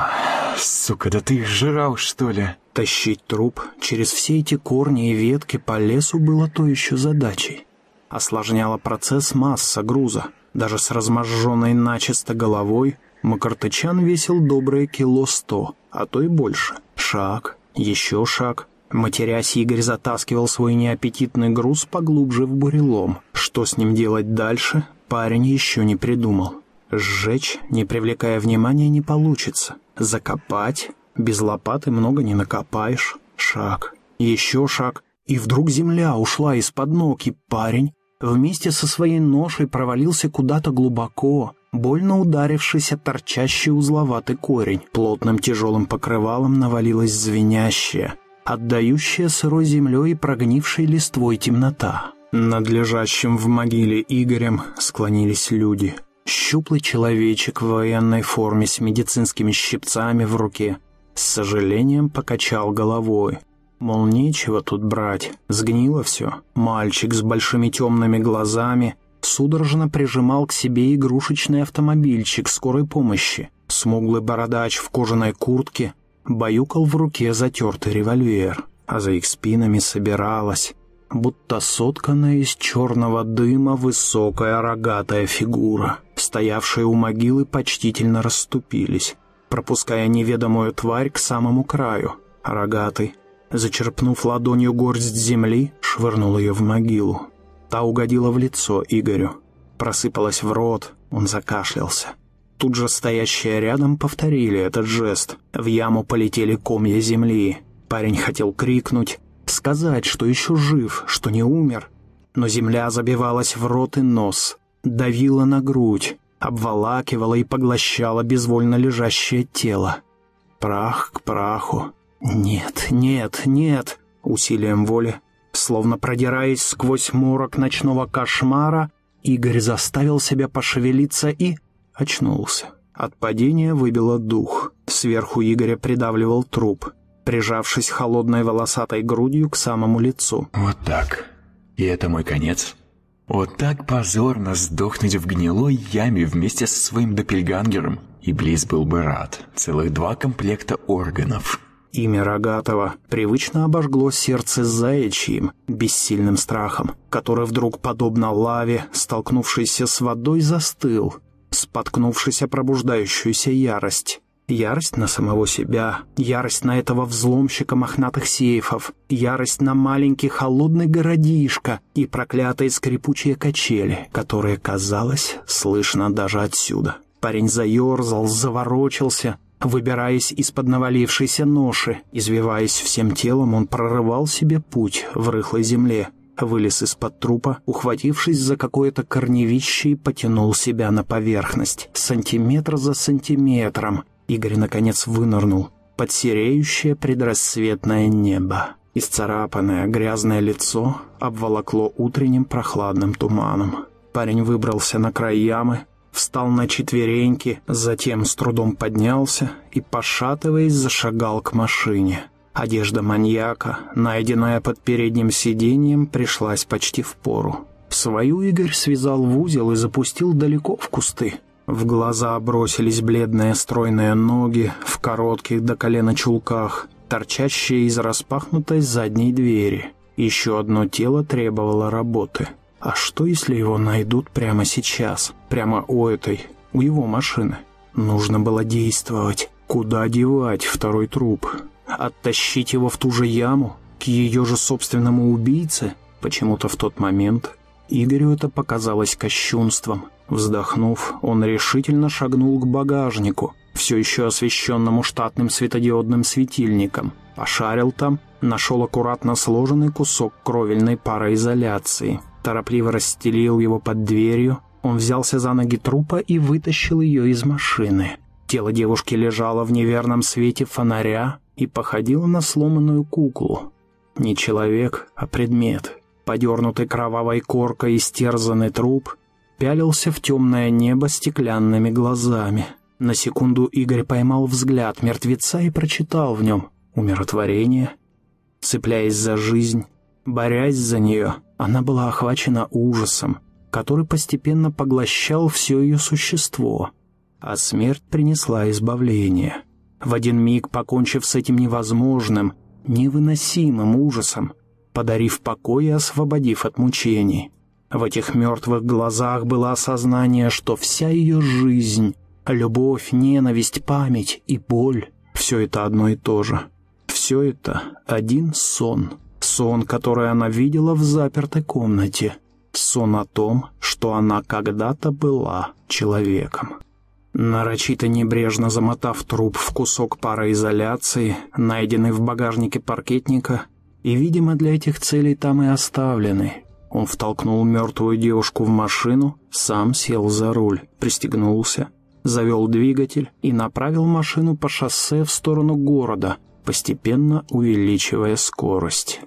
сука, да ты их жрал, что ли? Тащить труп через все эти корни и ветки по лесу было то еще задачей. Осложняла процесс масса груза. Даже с разможженной начисто головой Макартычан весил доброе кило сто, а то и больше. Шаг, еще шаг. Матерясь, Игорь затаскивал свой неаппетитный груз поглубже в бурелом. Что с ним делать дальше, парень еще не придумал. Сжечь, не привлекая внимания, не получится. Закопать, без лопаты много не накопаешь. Шаг, еще шаг. И вдруг земля ушла из-под ног, и парень вместе со своей ношей провалился куда-то глубоко, больно ударившись о торчащий узловатый корень. Плотным тяжелым покрывалом навалилась звенящая, отдающая сырой землей и прогнившей листвой темнота. Над лежащим в могиле Игорем склонились люди. Щуплый человечек в военной форме с медицинскими щипцами в руке с сожалением покачал головой. Мол, нечего тут брать, сгнило все. Мальчик с большими темными глазами судорожно прижимал к себе игрушечный автомобильчик скорой помощи. Смуглый бородач в кожаной куртке баюкал в руке затертый револьвер, а за их спинами собиралась, будто сотканная из черного дыма высокая рогатая фигура. Стоявшие у могилы почтительно расступились, пропуская неведомую тварь к самому краю. Рогатый, зачерпнув ладонью горсть земли, швырнул ее в могилу. Та угодила в лицо Игорю, просыпалась в рот, он закашлялся. Тут же стоящие рядом повторили этот жест. В яму полетели комья земли. Парень хотел крикнуть, сказать, что еще жив, что не умер. Но земля забивалась в рот и нос, давила на грудь, обволакивала и поглощала безвольно лежащее тело. Прах к праху. Нет, нет, нет. Усилием воли Словно продираясь сквозь морок ночного кошмара, Игорь заставил себя пошевелиться и очнулся. От падения выбило дух. Сверху Игоря придавливал труп, прижавшись холодной волосатой грудью к самому лицу. Вот так. И это мой конец. Вот так позорно сдохнуть в гнилой яме вместе со своим допельгангером. И Близ был бы рад. Целых два комплекта органов. Имя Рогатого привычно обожгло сердце заячьим, бессильным страхом, который вдруг, подобно лаве, столкнувшийся с водой, застыл, споткнувшись о пробуждающуюся ярость. Ярость на самого себя, ярость на этого взломщика мохнатых сейфов, ярость на маленький холодный городишко и проклятые скрипучие качели, которые, казалось, слышно даже отсюда. Парень заерзал, заворочился, Выбираясь из-под навалившейся ноши, извиваясь всем телом, он прорывал себе путь в рыхлой земле, вылез из-под трупа, ухватившись за какое-то корневище и потянул себя на поверхность. Сантиметр за сантиметром Игорь, наконец, вынырнул под сереющее предрассветное небо. Исцарапанное грязное лицо обволокло утренним прохладным туманом. Парень выбрался на край ямы, встал на четвереньки, затем с трудом поднялся и, пошатываясь, зашагал к машине. Одежда маньяка, найденная под передним сиденьем, пришлась почти в пору. Свою Игорь связал в узел и запустил далеко в кусты. В глаза бросились бледные стройные ноги в коротких до колена чулках, торчащие из распахнутой задней двери. Еще одно тело требовало работы — а что, если его найдут прямо сейчас, прямо у этой, у его машины? Нужно было действовать. Куда девать второй труп? Оттащить его в ту же яму? К ее же собственному убийце? Почему-то в тот момент Игорю это показалось кощунством. Вздохнув, он решительно шагнул к багажнику, все еще освещенному штатным светодиодным светильником. Пошарил там, нашел аккуратно сложенный кусок кровельной пароизоляции торопливо расстелил его под дверью. Он взялся за ноги трупа и вытащил ее из машины. Тело девушки лежало в неверном свете фонаря и походило на сломанную куклу. Не человек, а предмет. Подернутый кровавой коркой истерзанный труп пялился в темное небо стеклянными глазами. На секунду Игорь поймал взгляд мертвеца и прочитал в нем умиротворение. Цепляясь за жизнь, борясь за нее, она была охвачена ужасом, который постепенно поглощал все ее существо, а смерть принесла избавление. В один миг, покончив с этим невозможным, невыносимым ужасом, подарив покой и освободив от мучений. В этих мертвых глазах было осознание, что вся ее жизнь, любовь, ненависть, память и боль — все это одно и то же. Все это один сон. Сон, который она видела в запертой комнате. Сон о том, что она когда-то была человеком. Нарочито небрежно замотав труп в кусок пароизоляции, найденный в багажнике паркетника, и, видимо, для этих целей там и оставленный, он втолкнул мертвую девушку в машину, сам сел за руль, пристегнулся, завел двигатель и направил машину по шоссе в сторону города, постепенно увеличивая скорость.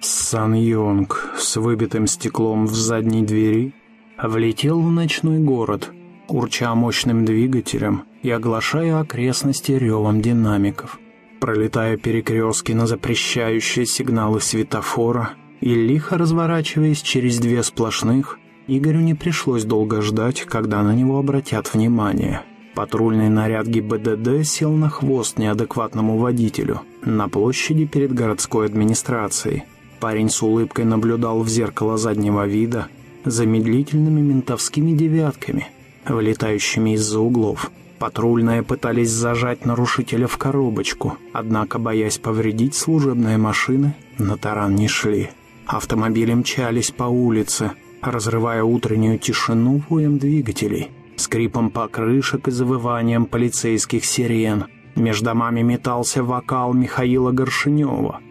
Сан Йонг с выбитым стеклом в задней двери влетел в ночной город, урча мощным двигателем и оглашая окрестности ревом динамиков, пролетая перекрестки на запрещающие сигналы светофора и лихо разворачиваясь через две сплошных, Игорю не пришлось долго ждать, когда на него обратят внимание. Патрульный наряд ГИБДД сел на хвост неадекватному водителю на площади перед городской администрацией. Парень с улыбкой наблюдал в зеркало заднего вида за медлительными ментовскими девятками, вылетающими из-за углов. Патрульные пытались зажать нарушителя в коробочку, однако, боясь повредить служебные машины, на таран не шли. Автомобили мчались по улице, разрывая утреннюю тишину воем двигателей, скрипом покрышек и завыванием полицейских сирен. Между домами метался вокал Михаила Горшинева –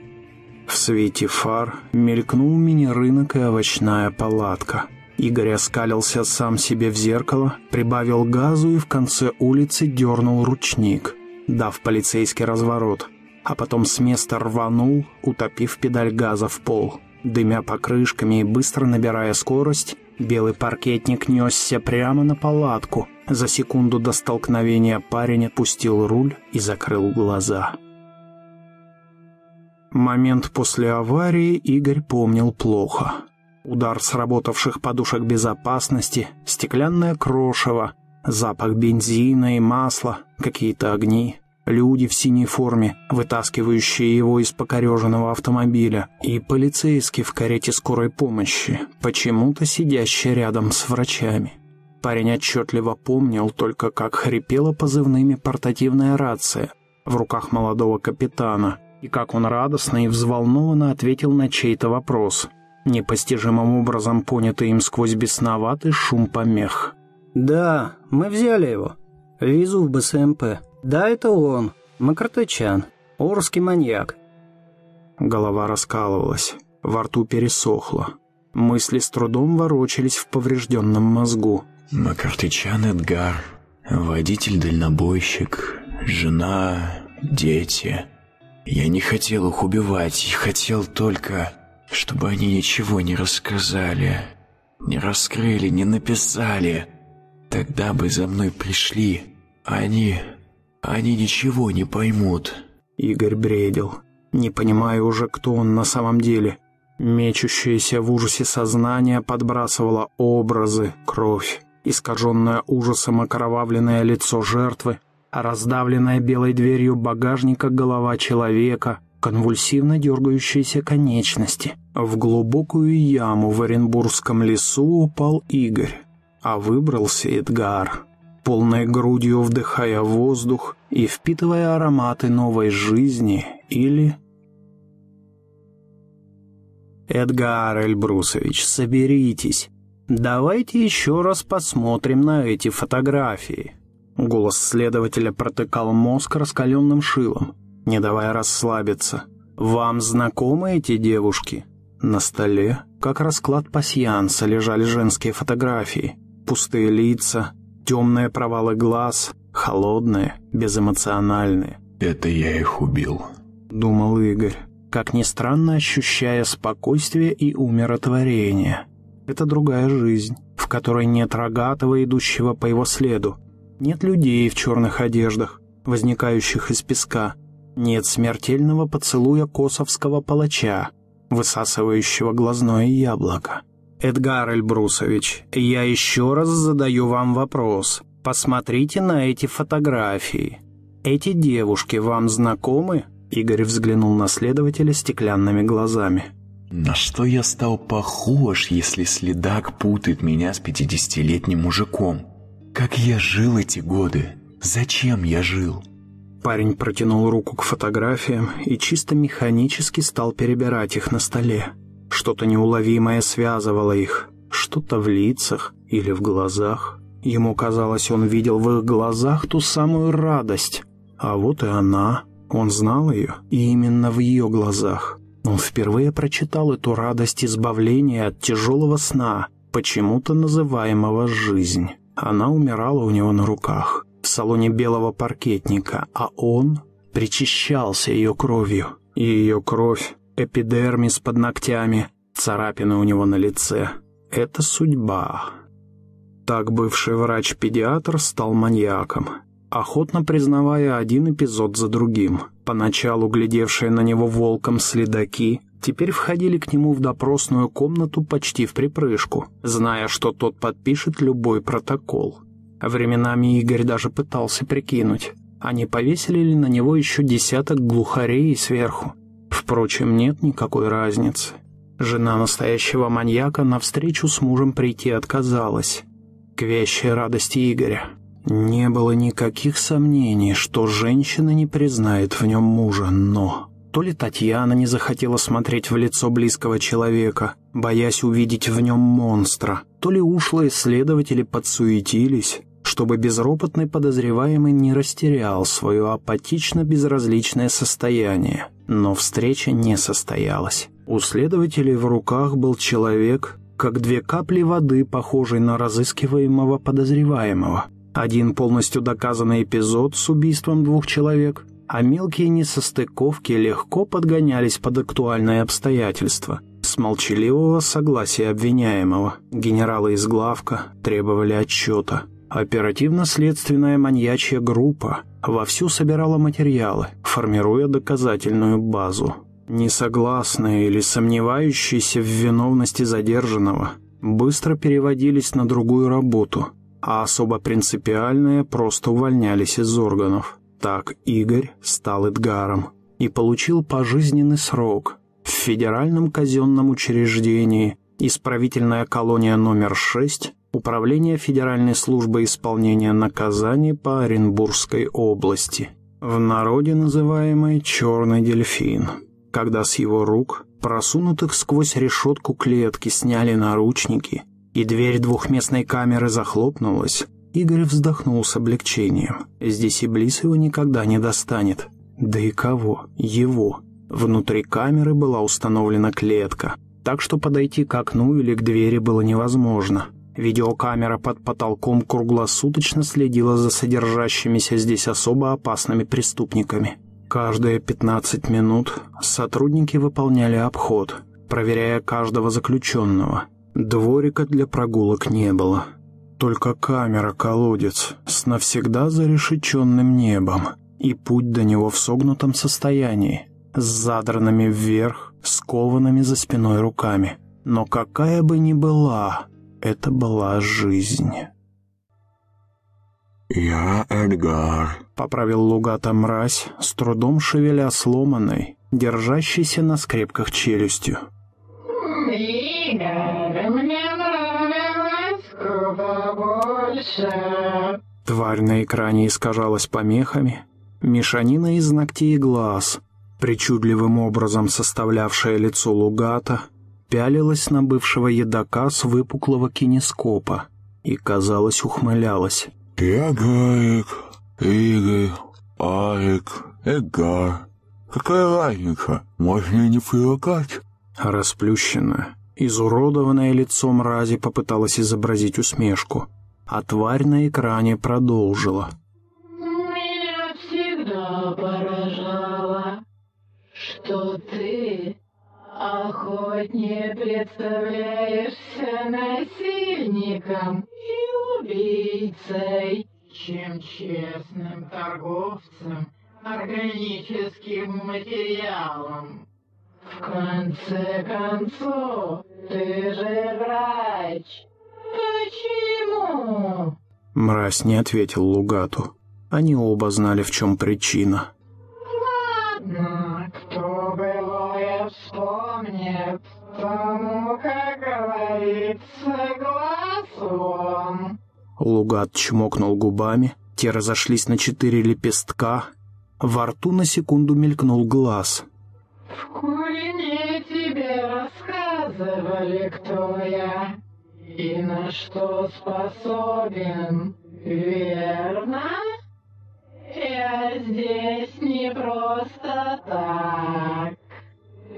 в свете фар мелькнул мини-рынок и овощная палатка. Игорь оскалился сам себе в зеркало, прибавил газу и в конце улицы дернул ручник, дав полицейский разворот, а потом с места рванул, утопив педаль газа в пол. Дымя покрышками и быстро набирая скорость, белый паркетник несся прямо на палатку. За секунду до столкновения парень отпустил руль и закрыл глаза. Момент после аварии Игорь помнил плохо. Удар сработавших подушек безопасности, стеклянное крошево, запах бензина и масла, какие-то огни, люди в синей форме, вытаскивающие его из покореженного автомобиля, и полицейский в карете скорой помощи, почему-то сидящий рядом с врачами. Парень отчетливо помнил только, как хрипела позывными портативная рация в руках молодого капитана – и как он радостно и взволнованно ответил на чей-то вопрос, непостижимым образом понятый им сквозь бесноватый шум помех. «Да, мы взяли его. Визу в БСМП. Да, это он, Макартычан, орский маньяк». Голова раскалывалась, во рту пересохло. Мысли с трудом ворочались в поврежденном мозгу. «Макартычан Эдгар, водитель-дальнобойщик, жена, дети...» Я не хотел их убивать, хотел только, чтобы они ничего не рассказали, не раскрыли, не написали. Тогда бы за мной пришли. Они... они ничего не поймут». Игорь бредил, не понимая уже, кто он на самом деле. Мечущееся в ужасе сознание подбрасывало образы, кровь, искаженное ужасом окровавленное лицо жертвы, раздавленная белой дверью багажника голова человека, конвульсивно дергающиеся конечности. В глубокую яму в Оренбургском лесу упал Игорь, а выбрался Эдгар, полной грудью вдыхая воздух и впитывая ароматы новой жизни или... «Эдгар Эльбрусович, соберитесь. Давайте еще раз посмотрим на эти фотографии». Голос следователя протыкал мозг раскаленным шилом, не давая расслабиться. «Вам знакомы эти девушки?» На столе, как расклад пасьянса, лежали женские фотографии. Пустые лица, темные провалы глаз, холодные, безэмоциональные. «Это я их убил», — думал Игорь, как ни странно ощущая спокойствие и умиротворение. Это другая жизнь, которой нет рогатого, идущего по его следу. Нет людей в черных одеждах, возникающих из песка. Нет смертельного поцелуя косовского палача, высасывающего глазное яблоко. Эдгар Эльбрусович, я еще раз задаю вам вопрос. Посмотрите на эти фотографии. Эти девушки вам знакомы? Игорь взглянул на следователя стеклянными глазами. На что я стал похож, если следак путает меня с пятидесятилетним мужиком? Как я жил эти годы? Зачем я жил? Парень протянул руку к фотографиям и чисто механически стал перебирать их на столе. Что-то неуловимое связывало их, что-то в лицах или в глазах. Ему казалось, он видел в их глазах ту самую радость. А вот и она. Он знал ее, и именно в ее глазах. Он впервые прочитал эту радость избавления от тяжелого сна, почему-то называемого «жизнь». Она умирала у него на руках, в салоне белого паркетника, а он причащался ее кровью. И ее кровь, эпидермис под ногтями, царапины у него на лице. Это судьба. Так бывший врач-педиатр стал маньяком, охотно признавая один эпизод за другим. Поначалу глядевшие на него волком следаки теперь входили к нему в допросную комнату почти в припрыжку, зная, что тот подпишет любой протокол. Временами Игорь даже пытался прикинуть, а не повесили ли на него еще десяток глухарей сверху. Впрочем, нет никакой разницы. Жена настоящего маньяка навстречу с мужем прийти отказалась. К вящей радости Игоря. Не было никаких сомнений, что женщина не признает в нем мужа, но... То ли Татьяна не захотела смотреть в лицо близкого человека, боясь увидеть в нем монстра, то ли ушлые следователи подсуетились, чтобы безропотный подозреваемый не растерял свое апатично-безразличное состояние. Но встреча не состоялась. У следователей в руках был человек, как две капли воды, похожий на разыскиваемого подозреваемого. Один полностью доказанный эпизод с убийством двух человек, а мелкие несостыковки легко подгонялись под актуальные обстоятельства. С молчаливого согласия обвиняемого генералы из главка требовали отчета. Оперативно-следственная маньячья группа вовсю собирала материалы, формируя доказательную базу. Несогласные или сомневающиеся в виновности задержанного быстро переводились на другую работу – а особо принципиальные просто увольнялись из органов. Так Игорь стал Эдгаром и получил пожизненный срок в федеральном казенном учреждении исправительная колония номер 6 Управление Федеральной службы исполнения наказаний по Оренбургской области, в народе называемой «Черный дельфин», когда с его рук, просунутых сквозь решетку клетки, сняли наручники и дверь двухместной камеры захлопнулась, Игорь вздохнул с облегчением. Здесь и Иблис его никогда не достанет. Да и кого? Его. Внутри камеры была установлена клетка, так что подойти к окну или к двери было невозможно. Видеокамера под потолком круглосуточно следила за содержащимися здесь особо опасными преступниками. Каждые 15 минут сотрудники выполняли обход, проверяя каждого заключенного – Дворика для прогулок не было. Только камера-колодец с навсегда зарешеченным небом и путь до него в согнутом состоянии, с задранными вверх, скованными за спиной руками. Но какая бы ни была, это была жизнь. «Я Эдгар», — поправил Лугата мразь, с трудом шевеля сломанной, держащейся на скрепках челюстью. Игорь, мне нравилось куда больше. Тварь на экране искажалась помехами, мешанина из ногтей и глаз, причудливым образом составлявшая лицо Лугата, пялилась на бывшего едока с выпуклого кинескопа и, казалось, ухмылялась. «Я Гарик, Игорь, Арик, Эдгар. Какая разница? Можно не привыкать». Расплющенное, изуродованное лицо мрази попыталась изобразить усмешку, а тварь на экране продолжила. Меня всегда поражало, что ты охотнее представляешься насильником, и убийцей, чем честным торговцем органическим материалом. В конце концов, ты же врач. Почему? Мразь не ответил Лугату. Они оба знали, в чем причина. Глаз вон. Лугат чмокнул губами, те разошлись на четыре лепестка. Во рту на секунду мелькнул глаз. В курине тебе рассказывали, кто я и на что способен, верно? Я здесь не просто так.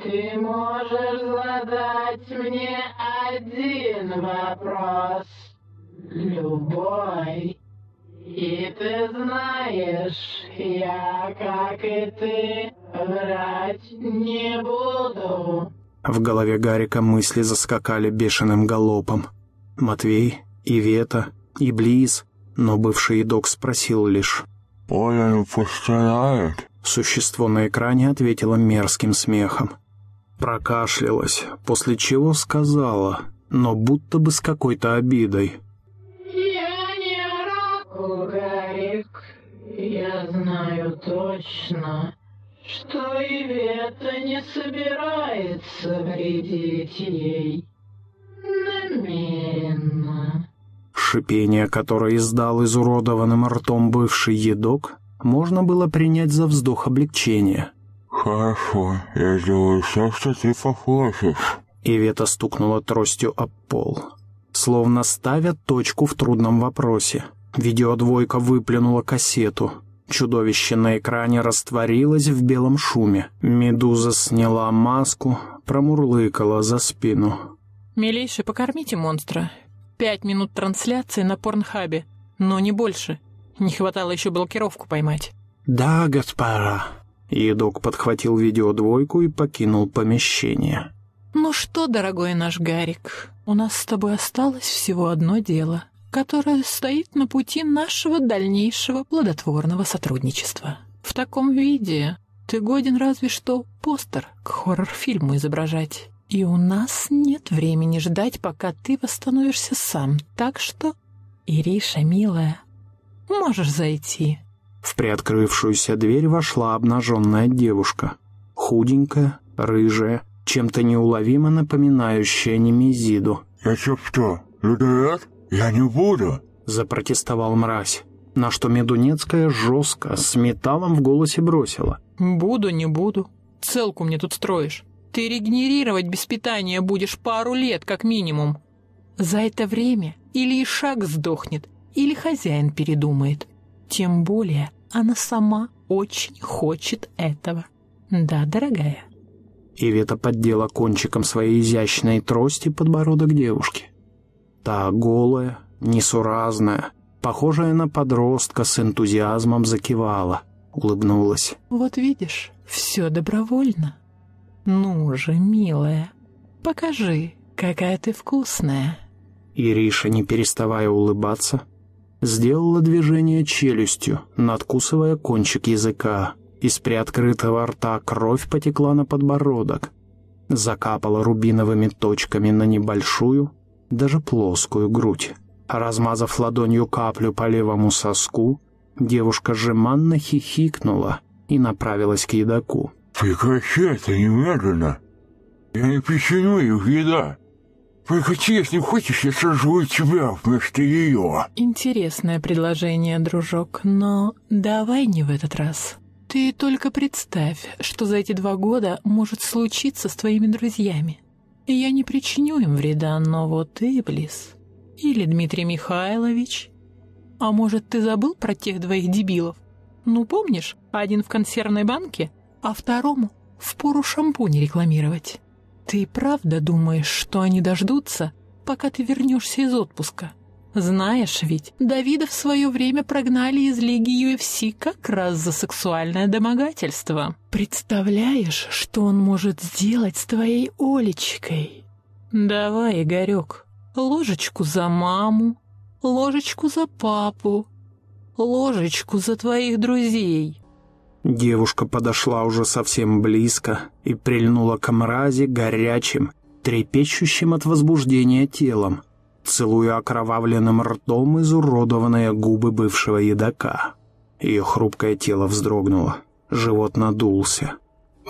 Ты можешь задать мне один вопрос, любой. И ты знаешь, я, как и ты, врать не буду. В голове Гарика мысли заскакали бешеным галопом. Матвей, Ивета, Иблис, но бывший едок спросил лишь. «Он пострадает?» Существо на экране ответило мерзким смехом. Прокашлялась, после чего сказала, но будто бы с какой-то обидой. Я не оракул, Гарик. Я знаю точно, что Ивета не собирается вредить ей. Намеренно. Шипение, которое издал изуродованным ртом бывший едок, можно было принять за вздох облегчения. «Хорошо, я сделаю все, что ты попросишь». Ивета стукнула тростью об пол. Словно ставя точку в трудном вопросе. Видеодвойка выплюнула кассету. Чудовище на экране растворилось в белом шуме. Медуза сняла маску, промурлыкала за спину. Милейший, покормите монстра. Пять минут трансляции на порнхабе, но не больше. Не хватало еще блокировку поймать. «Да, госпожа». Едок подхватил видеодвойку и покинул помещение. Ну что, дорогой наш Гарик, у нас с тобой осталось всего одно дело, которое стоит на пути нашего дальнейшего плодотворного сотрудничества. В таком виде ты годен разве что постер к хоррор-фильму изображать. И у нас нет времени ждать, пока ты восстановишься сам. Так что, Ириша, милая, можешь зайти. В приоткрывшуюся дверь вошла обнаженная девушка. Худенькая, рыжая, чем-то неуловимо напоминающая Немезиду. «Я чё что, людоед? Я не буду!» — запротестовал мразь. На что Медунецкая жестко, с металлом в голосе бросила. «Буду, не буду. Целку мне тут строишь. Ты регенерировать без питания будешь пару лет, как минимум. За это время или Ишак сдохнет, или хозяин передумает. Тем более она сама очень хочет этого. Да, дорогая?» Ивета поддела кончиком своей изящной трости подбородок девушки. Та голая, несуразная, похожая на подростка с энтузиазмом закивала, улыбнулась. «Вот видишь, все добровольно. Ну же, милая, покажи, какая ты вкусная». Ириша, не переставая улыбаться, сделала движение челюстью, надкусывая кончик языка. Из приоткрытого рта кровь потекла на подбородок, закапала рубиновыми точками на небольшую, даже плоскую грудь. Размазав ладонью каплю по левому соску, девушка жеманно хихикнула и направилась к едоку. «Прекрати это немедленно! Я не причиню их вреда! Прекрати, если хочешь, я сожгу тебя вместо ее!» Интересное предложение, дружок, но давай не в этот раз. Ты только представь, что за эти два года может случиться с твоими друзьями. Я не причиню им вреда, но вот ты, Близ, или Дмитрий Михайлович. А может, ты забыл про тех двоих дебилов? Ну, помнишь, один в консервной банке, а второму в пору шампунь рекламировать. Ты правда думаешь, что они дождутся, пока ты вернешься из отпуска? Знаешь ведь, Давида в свое время прогнали из лиги UFC как раз за сексуальное домогательство. Представляешь, что он может сделать с твоей Олечкой? Давай, Игорек, Ложечку за маму, ложечку за папу, ложечку за твоих друзей. Девушка подошла уже совсем близко и прильнула к мразе горячим, трепещущим от возбуждения телом, целуя окровавленным ртом изуродованные губы бывшего едока. Ее хрупкое тело вздрогнуло, живот надулся.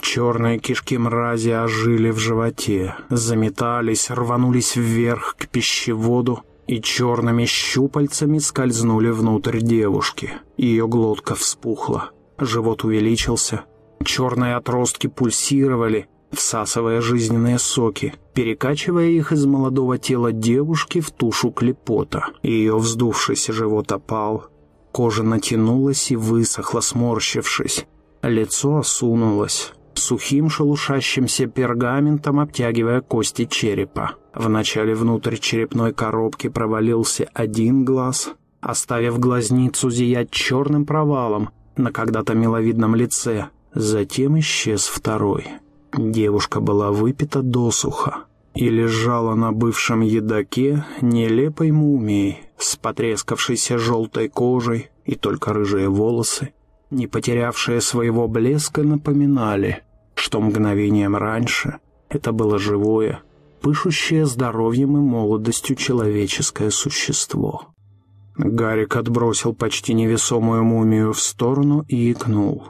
Черные кишки мрази ожили в животе, заметались, рванулись вверх к пищеводу и черными щупальцами скользнули внутрь девушки. Ее глотка вспухла, живот увеличился, черные отростки пульсировали, всасывая жизненные соки, перекачивая их из молодого тела девушки в тушу клепота. Ее вздувшийся живот опал, кожа натянулась и высохла, сморщившись. Лицо осунулось, сухим шелушащимся пергаментом обтягивая кости черепа. Вначале внутрь черепной коробки провалился один глаз, оставив глазницу зиять черным провалом на когда-то миловидном лице. Затем исчез второй. Девушка была выпита досуха и лежала на бывшем едоке нелепой мумией с потрескавшейся желтой кожей и только рыжие волосы, не потерявшие своего блеска, напоминали, что мгновением раньше это было живое, пышущее здоровьем и молодостью человеческое существо. Гарик отбросил почти невесомую мумию в сторону и икнул.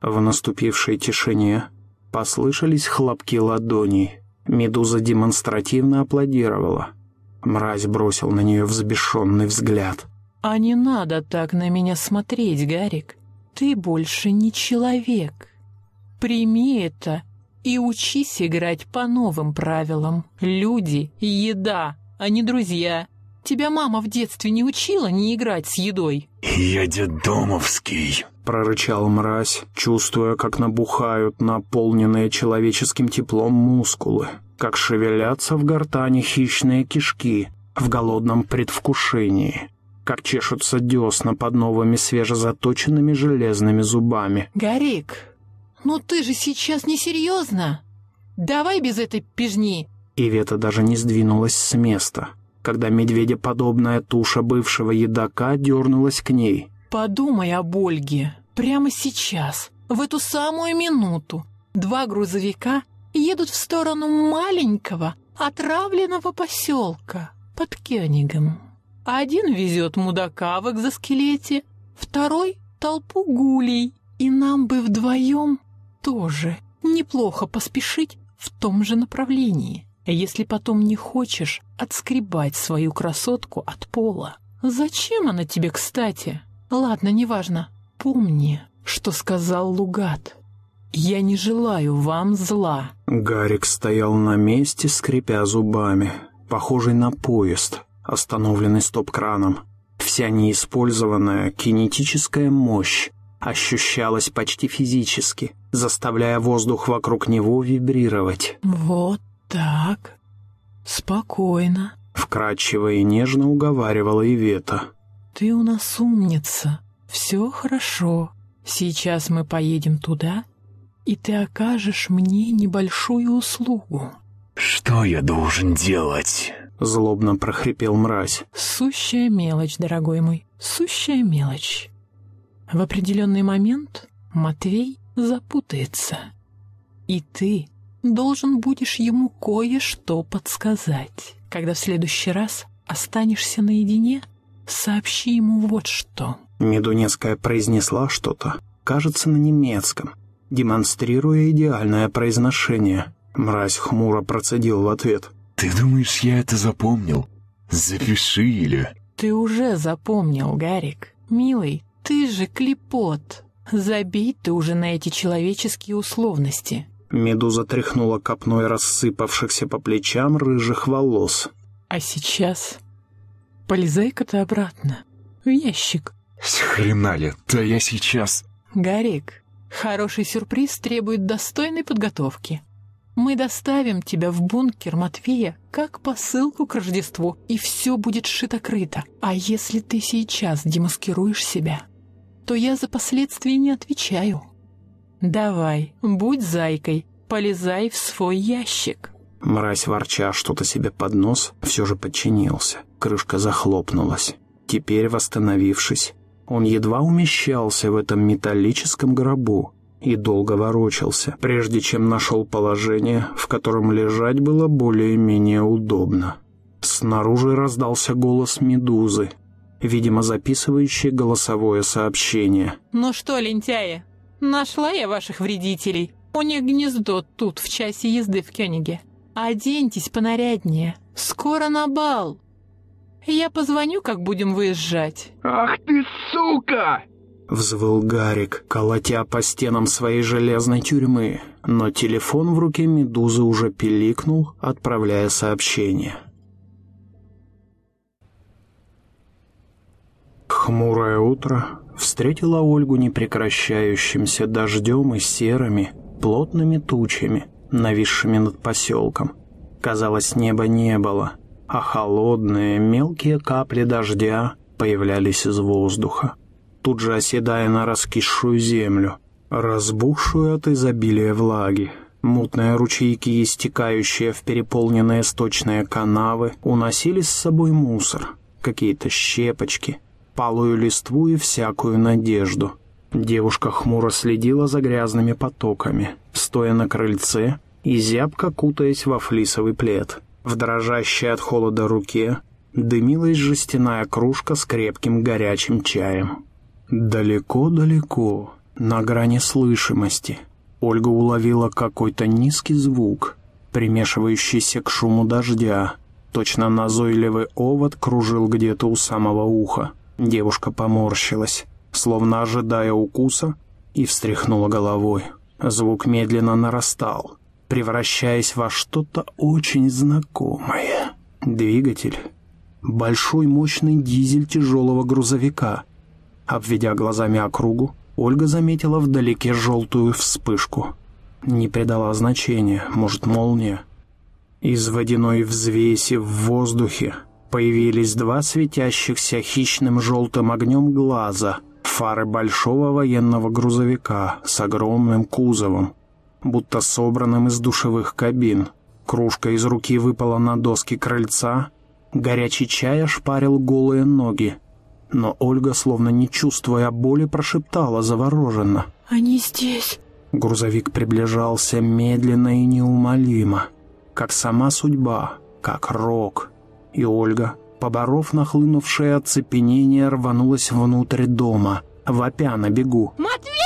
В наступившей тишине послышались хлопки ладоней. Медуза демонстративно аплодировала. Мразь бросил на нее взбешенный взгляд. «А не надо так на меня смотреть, Гарик. Ты больше не человек. Прими это и учись играть по новым правилам. Люди — еда, а не друзья. Тебя мама в детстве не учила не играть с едой?» «Я детдомовский», — прорычал мразь, чувствуя, как набухают наполненные человеческим теплом мускулы, как шевелятся в гортане хищные кишки в голодном предвкушении, как чешутся десна под новыми свежезаточенными железными зубами. «Гарик, ну ты же сейчас несерьезно? Давай без этой пижни!» Ивета даже не сдвинулась с места, когда медведеподобная туша бывшего едока дернулась к ней. «Подумай об Ольге. Прямо сейчас, в эту самую минуту, два грузовика едут в сторону маленького, отравленного поселка под Кёнигом. Один везет мудака в экзоскелете, второй — толпу гулей. И нам бы вдвоем тоже неплохо поспешить в том же направлении, если потом не хочешь отскребать свою красотку от пола. Зачем она тебе, кстати? Ладно, неважно. Помни, что сказал Лугат. Я не желаю вам зла. Гарик стоял на месте, скрипя зубами, похожий на поезд, остановленный стоп-краном. Вся неиспользованная кинетическая мощь ощущалась почти физически, заставляя воздух вокруг него вибрировать. Вот так. Спокойно. Вкрадчиво и нежно уговаривала Ивета. Ты у нас умница. Все хорошо. Сейчас мы поедем туда, и ты окажешь мне небольшую услугу. «Что я должен делать?» Злобно прохрипел мразь. Сущая мелочь, дорогой мой, сущая мелочь. В определенный момент Матвей запутается, и ты должен будешь ему кое-что подсказать. Когда в следующий раз останешься наедине, сообщи ему вот что. Медунецкая произнесла что-то, кажется, на немецком, демонстрируя идеальное произношение. Мразь хмуро процедил в ответ. «Ты думаешь, я это запомнил? Запиши или...» Ты уже запомнил, Гарик. Милый, ты же клепот. Забей ты уже на эти человеческие условности. Медуза тряхнула копной рассыпавшихся по плечам рыжих волос. А сейчас полезай-ка ты обратно, в ящик. С хрена ли? Да я сейчас... Гарик, хороший сюрприз требует достойной подготовки. Мы доставим тебя в бункер Матвея как посылку к Рождеству, и все будет шито-крыто. А если ты сейчас демаскируешь себя, то я за последствия не отвечаю. Давай, будь зайкой, полезай в свой ящик. Мразь, ворча что-то себе под нос, все же подчинился. Крышка захлопнулась. Теперь, восстановившись, он едва умещался в этом металлическом гробу и долго ворочался, прежде чем нашел положение, в котором лежать было более-менее удобно. Снаружи раздался голос Медузы, видимо, записывающий голосовое сообщение. «Ну что, лентяи, нашла я ваших вредителей. У них гнездо тут, в часе езды в Кёниге. Оденьтесь понаряднее. Скоро на бал. Я позвоню, как будем выезжать. Ах ты, сука! Взвыл Гарик, колотя по стенам своей железной тюрьмы, но телефон в руке Медузы уже пиликнул, отправляя сообщение. Хмурое утро встретило Ольгу непрекращающимся дождем и серыми, плотными тучами, нависшими над поселком. Казалось, неба не было, а холодные, мелкие капли дождя появлялись из воздуха, тут же оседая на раскисшую землю, разбухшую от изобилия влаги. Мутные ручейки, истекающие в переполненные сточные канавы, уносили с собой мусор, какие-то щепочки, палую листву и всякую надежду. Девушка хмуро следила за грязными потоками, стоя на крыльце и зябко кутаясь во флисовый плед. В дрожащей от холода руке дымилась жестяная кружка с крепким горячим чаем. Далеко-далеко, на грани слышимости, Ольга уловила какой-то низкий звук, примешивающийся к шуму дождя. Точно назойливый овод кружил где-то у самого уха. Девушка поморщилась, словно ожидая укуса, и встряхнула головой. Звук медленно нарастал, превращаясь во что-то очень знакомое. Двигатель. Большой мощный дизель тяжелого грузовика. Обведя глазами округу, Ольга заметила вдалеке желтую вспышку. Не придала значения, может, молния. Из водяной взвеси в воздухе появились два светящихся хищным желтым огнем глаза, фары большого военного грузовика с огромным кузовом, будто собранным из душевых кабин. Кружка из руки выпала на доски крыльца, горячий чай ошпарил голые ноги. Но Ольга, словно не чувствуя боли, прошептала завороженно. «Они здесь!» Грузовик приближался медленно и неумолимо, как сама судьба, как рок. И Ольга, поборов нахлынувшее оцепенение, рванулась внутрь дома, вопя на бегу. Матвей!